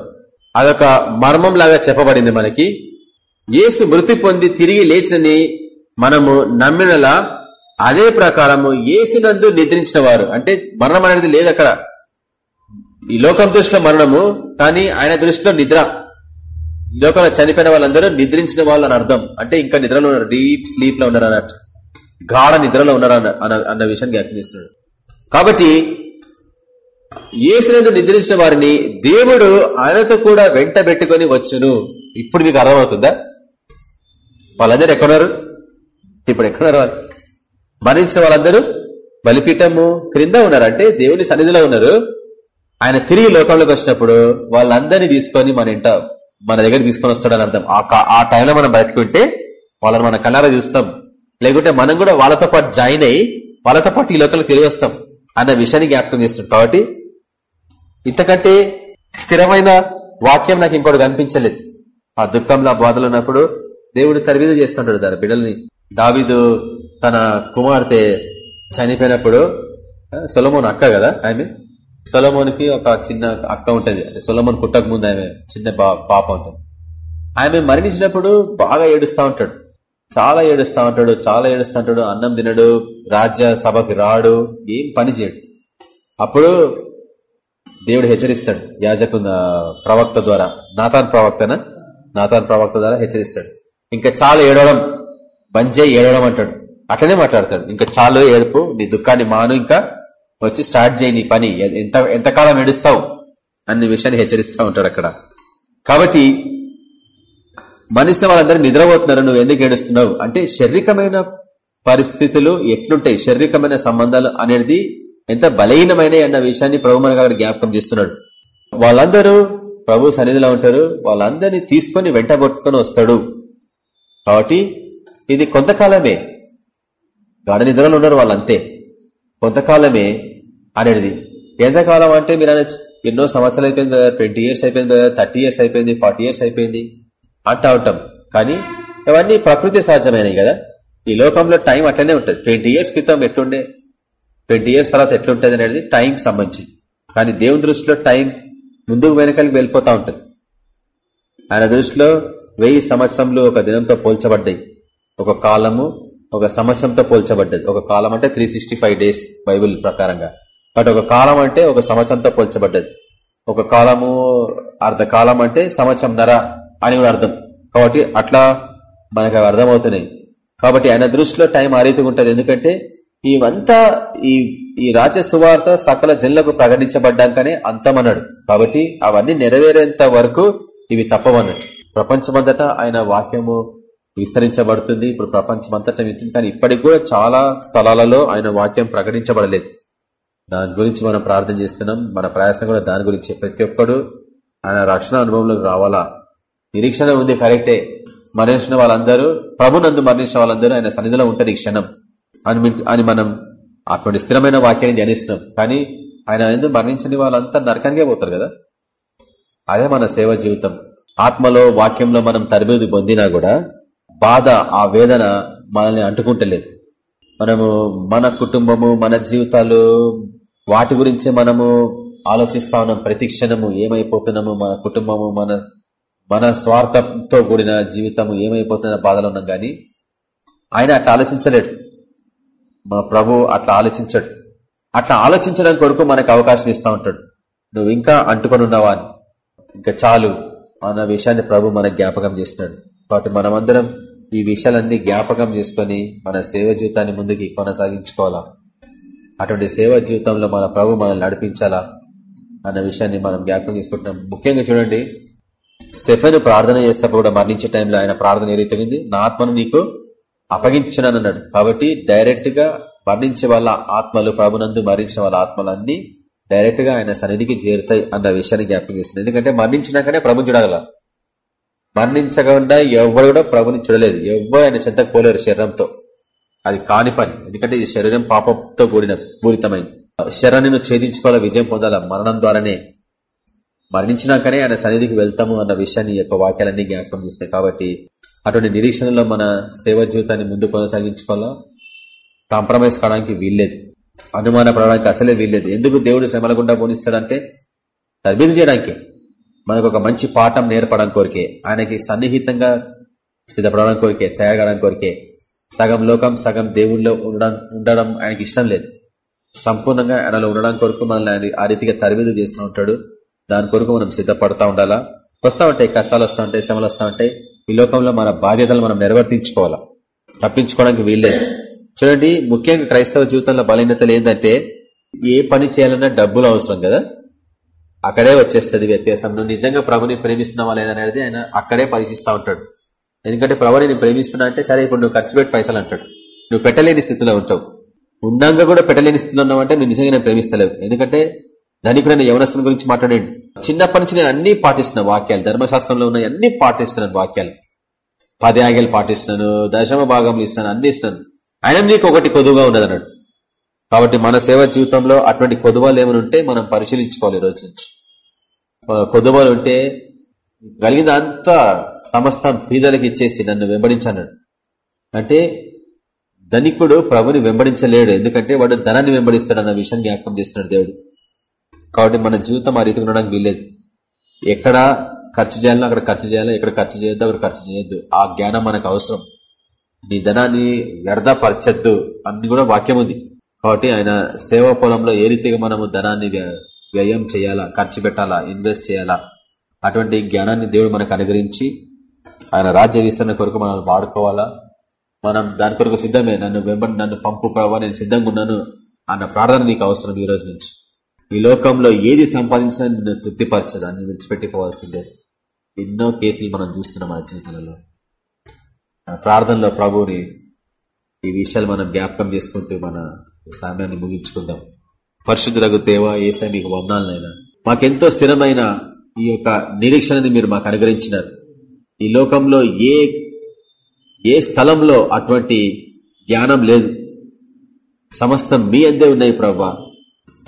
అదొక మర్మం లాగా చెప్పబడింది మనకి. యేసు మృతి పొంది తిరిగి లేచినని మనము నమ్మినలా అదే ప్రకారము ఏసునందు నిద్రించిన వారు. అంటే మరణం అనేది లేదు అక్కడ. ఈ లోకం దృష్టిలో మరణము కానీ ఆయన దృష్టిలో నిద్ర. ఈ లోకంలో చనిపోయిన వాళ్ళందరూ నిద్రించిన వాళ్ళు అని అర్థం. అంటే ఇంకా నిద్రలో ఉన్నారు డీప్ స్లీప్లో ఉన్నారు అన్నట్టు. గాఢ నిద్రలో ఉన్నారు అన్న అన్న- అన్న విషయాన్ని జ్ఞాపనిస్తున్నాడు కాబట్టి ఏసునందు నిద్రించిన వారిని దేవుడు ఆయనతో కూడా వెంట పెట్టుకొని వచ్చును. ఇప్పుడు మీకు అర్థమవుతుందా? వాళ్ళందరూ ఎక్కడున్నారు? ఇప్పుడు ఎక్కడున్నారు వాళ్ళు? మరణించిన వాళ్ళందరూ బలిపీఠము క్రింద ఉన్నారు. అంటే దేవుని సన్నిధిలో ఉన్నారు. ఆయన తిరిగి లోకంలోకి వచ్చినప్పుడు వాళ్ళందరినీ తీసుకొని మన ఇంట మన దగ్గర తీసుకొని వస్తాడని అర్థం. ఆ టైంలో మనం బతికుంటే వాళ్ళని మన కళ్ళారా చూస్తాం. లేకుంటే మనం కూడా వాళ్ళతో పాటు జాయిన్ అయ్యి వాళ్ళతో పాటు ఈ లోకంలో తిరిగి వస్తాం అన్న విషయాన్ని జ్ఞాపకం చేస్తున్నాం. కాబట్టి ఇంతకంటే స్థిరమైన వాక్యం నాకు ఇంకోటి కనిపించలేదు. ఆ దుఃఖంలో బాధలు ఉన్నప్పుడు దేవుడు తరబీదు చేస్తుంటాడు దాని బిడ్డల్ని. దావిదు తన కుమార్తె చనిపోయినప్పుడు సొలమోన్ అక్క కదా ఆమె సొలమోన్కి ఒక చిన్న అక్క ఉంటుంది. అంటే సొలమోన్ పుట్టక ముందు ఆమె చిన్న పాప ఉంటుంది. ఆమె మరణించినప్పుడు బాగా ఏడుస్తూ ఉంటాడు. చాలా ఏడుస్తూ ఉంటాడు చాలా ఏడుస్తా ఉంటాడు. అన్నం తినడు రాజ్య సభకి రాడు ఏం పని చేయడు. అప్పుడు దేవుడు హెచ్చరిస్తాడు. యాజకు ప్రవక్త ద్వారా. నాథాన్ ప్రవక్తన? నాథాన్ ప్రవక్త ద్వారా హెచ్చరిస్తాడు. ఇంకా చాలా ఏడవడం. బంజే ఏడవడం అంటాడు. అట్లనే మాట్లాడతాడు. ఇంకా చాలు ఏడుపు నీ దుఃఖాన్ని మాను ఇంకా వచ్చి స్టార్ట్ చేయి నీ పని. ఎంత ఎంతకాలం ఏడుస్తావు? అన్ని విషయాన్ని హెచ్చరిస్తూ ఉంటాడు అక్కడ. కాబట్టి మనిషి వాళ్ళందరూ నిద్రపోతున్నారు. నువ్వు ఎందుకు ఏడుస్తున్నావు? అంటే శారీరకమైన పరిస్థితులు ఎట్లుంటాయి? శారీరకమైన సంబంధాలు అనేది ఎంత బలహీనమైన అన్న విషయాన్ని ప్రభు మన జ్ఞాపకం చేస్తున్నాడు. వాళ్ళందరూ ప్రభు సన్నిధిలో ఉంటారు. వాళ్ళందరినీ తీసుకొని వెంటబొట్టుకొని వస్తాడు. కాబట్టి ఇది కొంతకాలమే. గాఢ నిద్రలు ఉన్నారు వాళ్ళంతే. కొంతకాలమే అనేది. ఎంతకాలం అంటే మీరు ఎన్నో సంవత్సరాలు అయిపోయింది కదా ట్వంటీ ఇయర్స్ అయిపోయింది కదా థర్టీ ఇయర్స్ అయిపోయింది ఫార్టీ ఇయర్స్ అయిపోయింది అంటా ఉంటాం. కానీ ఇవన్నీ ప్రకృతి సహజమైనవి కదా. ఈ లోకంలో టైం అట్లనే ఉంటుంది. ట్వంటీ ఇయర్స్ క్రితం ఎట్లుండే? ట్వంటీ ఇయర్స్ తర్వాత ఎట్లుంటుంది అనేది టైం సంబంధించి. కానీ దేవుని దృష్టిలో టైం ముందుకు వెనకాలకి వెళ్ళిపోతా ఉంటుంది. ఆయన దృష్టిలో వెయ్యి సంవత్సరంలో ఒక దినంతో పోల్చబడ్డాయి. ఒక కాలము ఒక సంవత్సరంతో పోల్చబడ్డది. ఒక కాలం అంటే త్రీ డేస్ బైబుల్ ప్రకారంగా. బట్ ఒక కాలం అంటే ఒక సంవత్సరంతో పోల్చబడ్డది. ఒక కాలము అర్ధకాలం అంటే సంవత్సరం నర అని కూడా అర్థం. కాబట్టి అట్లా మనకు అర్థమవుతున్నాయి. కాబట్టి ఆయన దృష్టిలో టైం ఆ రీతిగా ఉంటుంది. ఎందుకంటే ఇవంతా ఈ ఈ రాజ్య సువార్త సకల జన్లకు ప్రకటించబడ్డాకనే అంతమన్నాడు. కాబట్టి అవన్నీ నెరవేరేంత వరకు ఇవి తప్పవన్నట్టు. ప్రపంచమంతటా ఆయన వాక్యము విస్తరించబడుతుంది. ఇప్పుడు ప్రపంచమంతటా వింటుంది. కానీ ఇప్పటికి కూడా చాలా స్థలాలలో ఆయన వాక్యం ప్రకటించబడలేదు. దాని గురించి మనం ప్రార్థన చేస్తున్నాం. మన ప్రయాసం కూడా దాని గురించి. ప్రతి ఒక్కడు ఆయన రక్షణ అనుభవంలోకి రావాలా? నిరీక్షణ ఉంది కరెక్టే. మరణించిన వాళ్ళందరూ ప్రభునందు మరణించిన వాళ్ళందరూ ఆయన సన్నిధిలో ఉంటారు ఈ క్షణం. అని అని మనం అటువంటి స్థిరమైన వాక్యాన్ని ధ్యానిస్తున్నాం. కానీ ఆయన ఎందుకు మరణించని వాళ్ళంతా నరకానికే పోతారు కదా? అదే మన సేవ జీవితం. ఆత్మలో వాక్యంలో మనం తరబేది పొందినా కూడా బాధ ఆ వేదన మనల్ని అంటుకుంటలేదు. మనము మన కుటుంబము మన జీవితాలు వాటి గురించే మనము ఆలోచిస్తా ఉన్నాం. ప్రతి క్షణము ఏమైపోతున్నాము మన కుటుంబము మన మన స్వార్థంతో కూడిన జీవితము ఏమైపోతున్న బాధలు ఉన్నాం. కానీ ఆయన అట్లా ఆలోచించలేడు. మా ప్రభు అట్లా ఆలోచించడు. అట్లా ఆలోచించడం కొరకు మనకు అవకాశం ఇస్తూ ఉంటాడు. నువ్వు ఇంకా అంటుకొని ఉన్నావా అని. ఇంకా చాలు అన్న విషయాన్ని ప్రభు మనకు జ్ఞాపకం చేస్తున్నాడు. కాబట్టి మనమందరం ఈ విషయాలన్నీ జ్ఞాపకం చేసుకుని మన సేవ జీవితాన్ని ముందుకి కొనసాగించుకోవాలా? అటువంటి సేవ జీవితంలో మన ప్రభు మనల్ని నడిపించాలా? అన్న విషయాన్ని మనం జ్ఞాపకం చేసుకుంటున్నాం. ముఖ్యంగా చూడండి స్టెఫెన్ ప్రార్థన చేస్తే కూడా మరణించే టైంలో ఆయన ప్రార్థన ఏదైతే నా ఆత్మను నీకు అప్పగించానన్నాడు కాబట్టి డైరెక్ట్గా మరణించే వాళ్ళ ఆత్మలు ప్రభునందు మరణించిన వాళ్ళ ఆత్మలన్నీ డైరెక్ట్గా ఆయన సన్నిధికి చేరుతాయి అన్న విషయాన్ని జ్ఞాపకం చేస్తుంది ఎందుకంటే మరణించినాకనే ప్రభు చూడగల మరణించకుండా ఎవరు కూడా ప్రభుని చూడలేదు. ఎవరు ఆయన చెంతకు పోలేరు శరీరంతో. అది కాని పని. ఎందుకంటే ఈ శరీరం పాపంతో కూడిన పూరితమైంది. శరీరాన్ని ఛేదించుకోవాలా విజయం పొందాలా? మరణం ద్వారానే. మరణించినాకనే ఆయన సన్నిధికి వెళ్తాము అన్న విషయాన్ని యొక్క వాక్యాలన్నీ జ్ఞాపకం చేసినాయి కాబట్టి అటువంటి నిరీక్షణలో మన సేవ జీవితాన్ని ముందు కొనసాగించుకోవాలా? కాంప్రమైజ్ కావడానికి వీల్లేదు. అనుమాన పడడానికి అసలే వీల్లేదు. ఎందుకు దేవుడు శ్రమల గుండా పోనిస్తాడంటే తరబీదు చేయడానికి. మనకు ఒక మంచి పాఠం నేర్పడం కోరికే. ఆయనకి సన్నిహితంగా సిద్ధపడడం కోరికే తయారు కోరికే. సగం లోకం సగం దేవుళ్ళలో ఉండడం ఉండడం ఆయనకి ఇష్టం లేదు. సంపూర్ణంగా ఆయనలో ఉండడం కొరకు మనల్ని ఆ రీతిగా తరబీదు చేస్తూ ఉంటాడు. దాని కొరకు మనం సిద్ధపడతా ఉండాలా? వస్తూ ఉంటాయి కష్టాలు వస్తూ ఉంటాయి శ్రమలు వస్తూ ఉంటాయి. ఈ లోకంలో మన బాధ్యతలు మనం నిర్వర్తించుకోవాలా? తప్పించుకోవడానికి వీల్లేదు. చూడండి ముఖ్యంగా క్రైస్తవ జీవితంలో బలహీనతలు ఏంటంటే ఏ పని చేయాలన్నా డబ్బులు అవసరం కదా? అక్కడే వచ్చేస్తుంది వ్యత్యాసం నువ్వు నిజంగా ప్రభుని ప్రేమిస్తున్నావా లేదనేది ఆయన అక్కడే పరీక్షిస్తూ ఉంటాడు. ఎందుకంటే ప్రభుని నేను ప్రేమిస్తున్నా అంటే సరే ఇప్పుడు నువ్వు ఖర్చు పెట్టి పైసలు అంటాడు. నువ్వు పెట్టలేని స్థితిలో ఉంటావు. ఉండంగా కూడా పెట్టలేని స్థితిలో ఉన్నావంటే నువ్వు నిజంగా నేను ప్రేమిస్తలేవు. ఎందుకంటే ధనికుడైన యవనస్తుని గురించి మాట్లాడండి. చిన్నప్పటి నుంచి నేను అన్ని పాటిస్తున్న వాక్యాలు ధర్మశాస్త్రంలో ఉన్న అన్ని పాటిస్తున్నాను వాక్యాలు. పది ఆగేలు పాటిస్తున్నాను దశమ భాగంలో ఇస్తాను అన్ని ఇస్తాను ఆయన నీకు ఒకటి కొదువుగా ఉన్నది అన్నాడు కాబట్టి మన సేవ జీవితంలో అటువంటి కొదువాలు ఏమైనా ఉంటే మనం పరిశీలించుకోవాలి రోజు నుంచి. కొదువాలు ఉంటే కలిగిన అంతా సమస్తం పీదలకు ఇచ్చేసి నన్ను వెంబడించన్నాడు. అంటే ధనికుడు ప్రభుని వెంబడించలేడు. ఎందుకంటే వాడు ధనాన్ని వెంబడిస్తాడు అన్న విషయాన్ని జ్ఞాపకం చేస్తున్నాడు దేవుడు. కాబట్టి మన జీవితం ఆ రీతిగా ఉండడానికి వీల్లేదు. ఎక్కడ ఖర్చు చేయాలో అక్కడ ఖర్చు చేయాలి ఎక్కడ ఖర్చు చేయొద్దు అక్కడ ఖర్చు చేయొద్దు. ఆ జ్ఞానం మనకు అవసరం. నీ ధనాన్ని వ్యర్థపరచద్దు అని కూడా వాక్యం ఉంది. కాబట్టి ఆయన సేవా పొలంలో ఏ రీతిగా మనము ధనాన్ని వ్యయం చేయాలా ఖర్చు పెట్టాలా ఇన్వెస్ట్ చేయాలా అటువంటి జ్ఞానాన్ని దేవుడు మనకు అనుగ్రహించి ఆయన రాజ్య విస్తరణ కొరకు మనం వాడుకోవాలా మనం దాని కొరకు సిద్ధమే. నన్ను వెంబడి నన్ను పంపు ప్రభావ నేను సిద్ధంగా ఉన్నాను అన్న ప్రార్థన నీకు అవసరం ఈ రోజు నుంచి. ఈ లోకంలో ఏది సంపాదించినా నిన్ను తృప్తిపరచదు. అన్ని విడిచిపెట్టిపోవాల్సిందే ఎన్నో కేసులు మనం చూస్తున్నాం మన జీవితంలో. ప్రార్థనలో ప్రభువుని ఈ విషయాలు మనం జ్ఞాపకం చేసుకుంటూ మన సమయాన్ని ముగించుకుందాం. పరిశుద్ధులకు దేవ ఏసా మీకు వందాలనైనా మాకెంతో స్థిరమైన ఈ యొక్క నిరీక్షణని మీరు మాకు అనుగ్రహించినారు. ఈ లోకంలో ఏ ఏ స్థలంలో అటువంటి జ్ఞానం లేదు. సమస్తం మీ అందే ఉన్నాయి ప్రభా.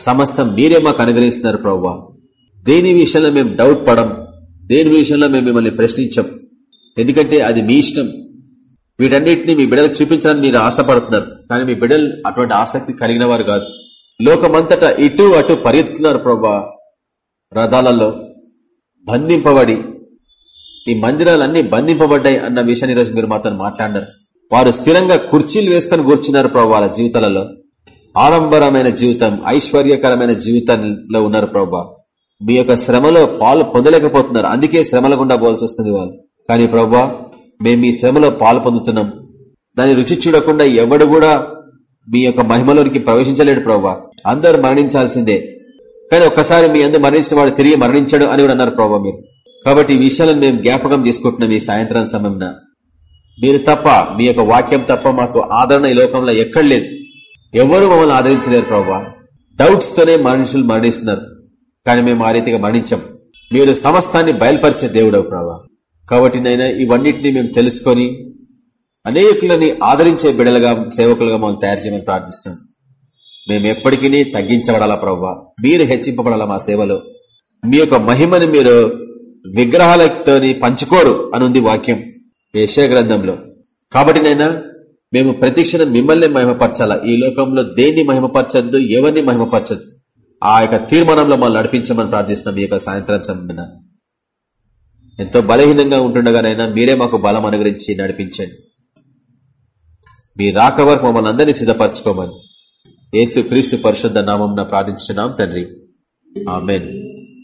సమస్తం మీరే మాకు అనుగ్రహిస్తున్నారు ప్రవ్వా. దేని విషయంలో మేము డౌట్ పడం దేని విషయంలో మేము మిమ్మల్ని ప్రశ్నించం. ఎందుకంటే అది మీ ఇష్టం. వీటన్నిటిని మీ బిడ్డలకు చూపించాలని మీరు ఆశపడుతున్నారు. కానీ మీ బిడ్డలు అటువంటి ఆసక్తి కలిగిన వారు కాదు. లోకమంతటా ఇటు అటు పరిగెత్తుతున్నారు ప్రభా రథాలలో బంధింపబడి ఈ మందిరాలన్నీ బంధింపబడ్డాయి అన్న విషయాన్ని ఈరోజు మీరు మాతో మాట్లాడినారు. వారు స్థిరంగా కుర్చీలు వేసుకొని కూర్చున్నారు ప్రభు వాళ్ళ జీవితాలలో. ఆడంబరమైన జీవితం ఐశ్వర్యకరమైన జీవితంలో ఉన్నారు ప్రభా. మీ యొక్క శ్రమలో పాలు పొందలేకపోతున్నారు. అందుకే శ్రమల గుండా పోవాల్సి వస్తుంది వాళ్ళు. కానీ ప్రభా మేము మీ శ్రమలో పాలు పొందుతున్నాం. దాన్ని రుచి చూడకుండా ఎవడు కూడా మీ యొక్క మహిమలోనికి ప్రవేశించలేడు ప్రభా. అందరు మరణించాల్సిందే. కానీ ఒక్కసారి మీ అందరు మరణించిన వాడు తిరిగి మరణించాడు అని కూడా అన్నారు ప్రభా మీరు. కాబట్టి ఈ విషయాలను మేము జ్ఞాపకం చేసుకుంటున్నాం ఈ సాయంత్రం సమయంలో మీరు తప్ప మీ యొక్క వాక్యం తప్ప మాకు ఆదరణ ఈ లోకంలో ఎక్కడ లేదు. ఎవరు మమ్మల్ని ఆదరించలేరు ప్రభా. డౌట్స్ తోనే మనుషులు మరణిస్తున్నారు. కానీ మేము ఆ రీతిగా మరణించాం. మీరు సమస్తాన్ని బయలుపరిచే దేవుడవు ప్రభా. కాబట్టి నైనా ఇవన్నిటిని మేము తెలుసుకొని అనేకులని ఆదరించే బిడలుగా సేవకులుగా మనం తయారు చేయమని ప్రార్థిస్తున్నాం. మేము ఎప్పటికీ తగ్గించబడాలా ప్రవ్వా మీరు హెచ్చింపబడాలా మా సేవలో. మీ యొక్క మహిమని మీరు విగ్రహాలతోని పంచుకోరు అనుంది వాక్యం. యశ గ్రంథంలో. కాబట్టి నైనా మేము ప్రతిక్షణం మిమ్మల్ని మహిమపరచాలా? ఈ లోకంలో దేన్ని మహిమపరచద్దు ఎవరిని మహిమపరచద్దు? ఆ యొక్క తీర్మానంలో మనం నడిపించమని ప్రార్థిస్తున్నాం ఈ యొక్క సాయంత్రం సమయన ఎంతో బలహీనంగా ఉంటుండగానైనా మీరే మాకు బలం అనుగ్రహించి నడిపించండి. మీ రాక వరకు మమ్మల్ని అందరినీ సిద్ధపరచుకోమని. యేసు క్రీస్తు పరిశుద్ధ నామం ప్రార్థించున్నాం తండ్రి. ఆమెన్.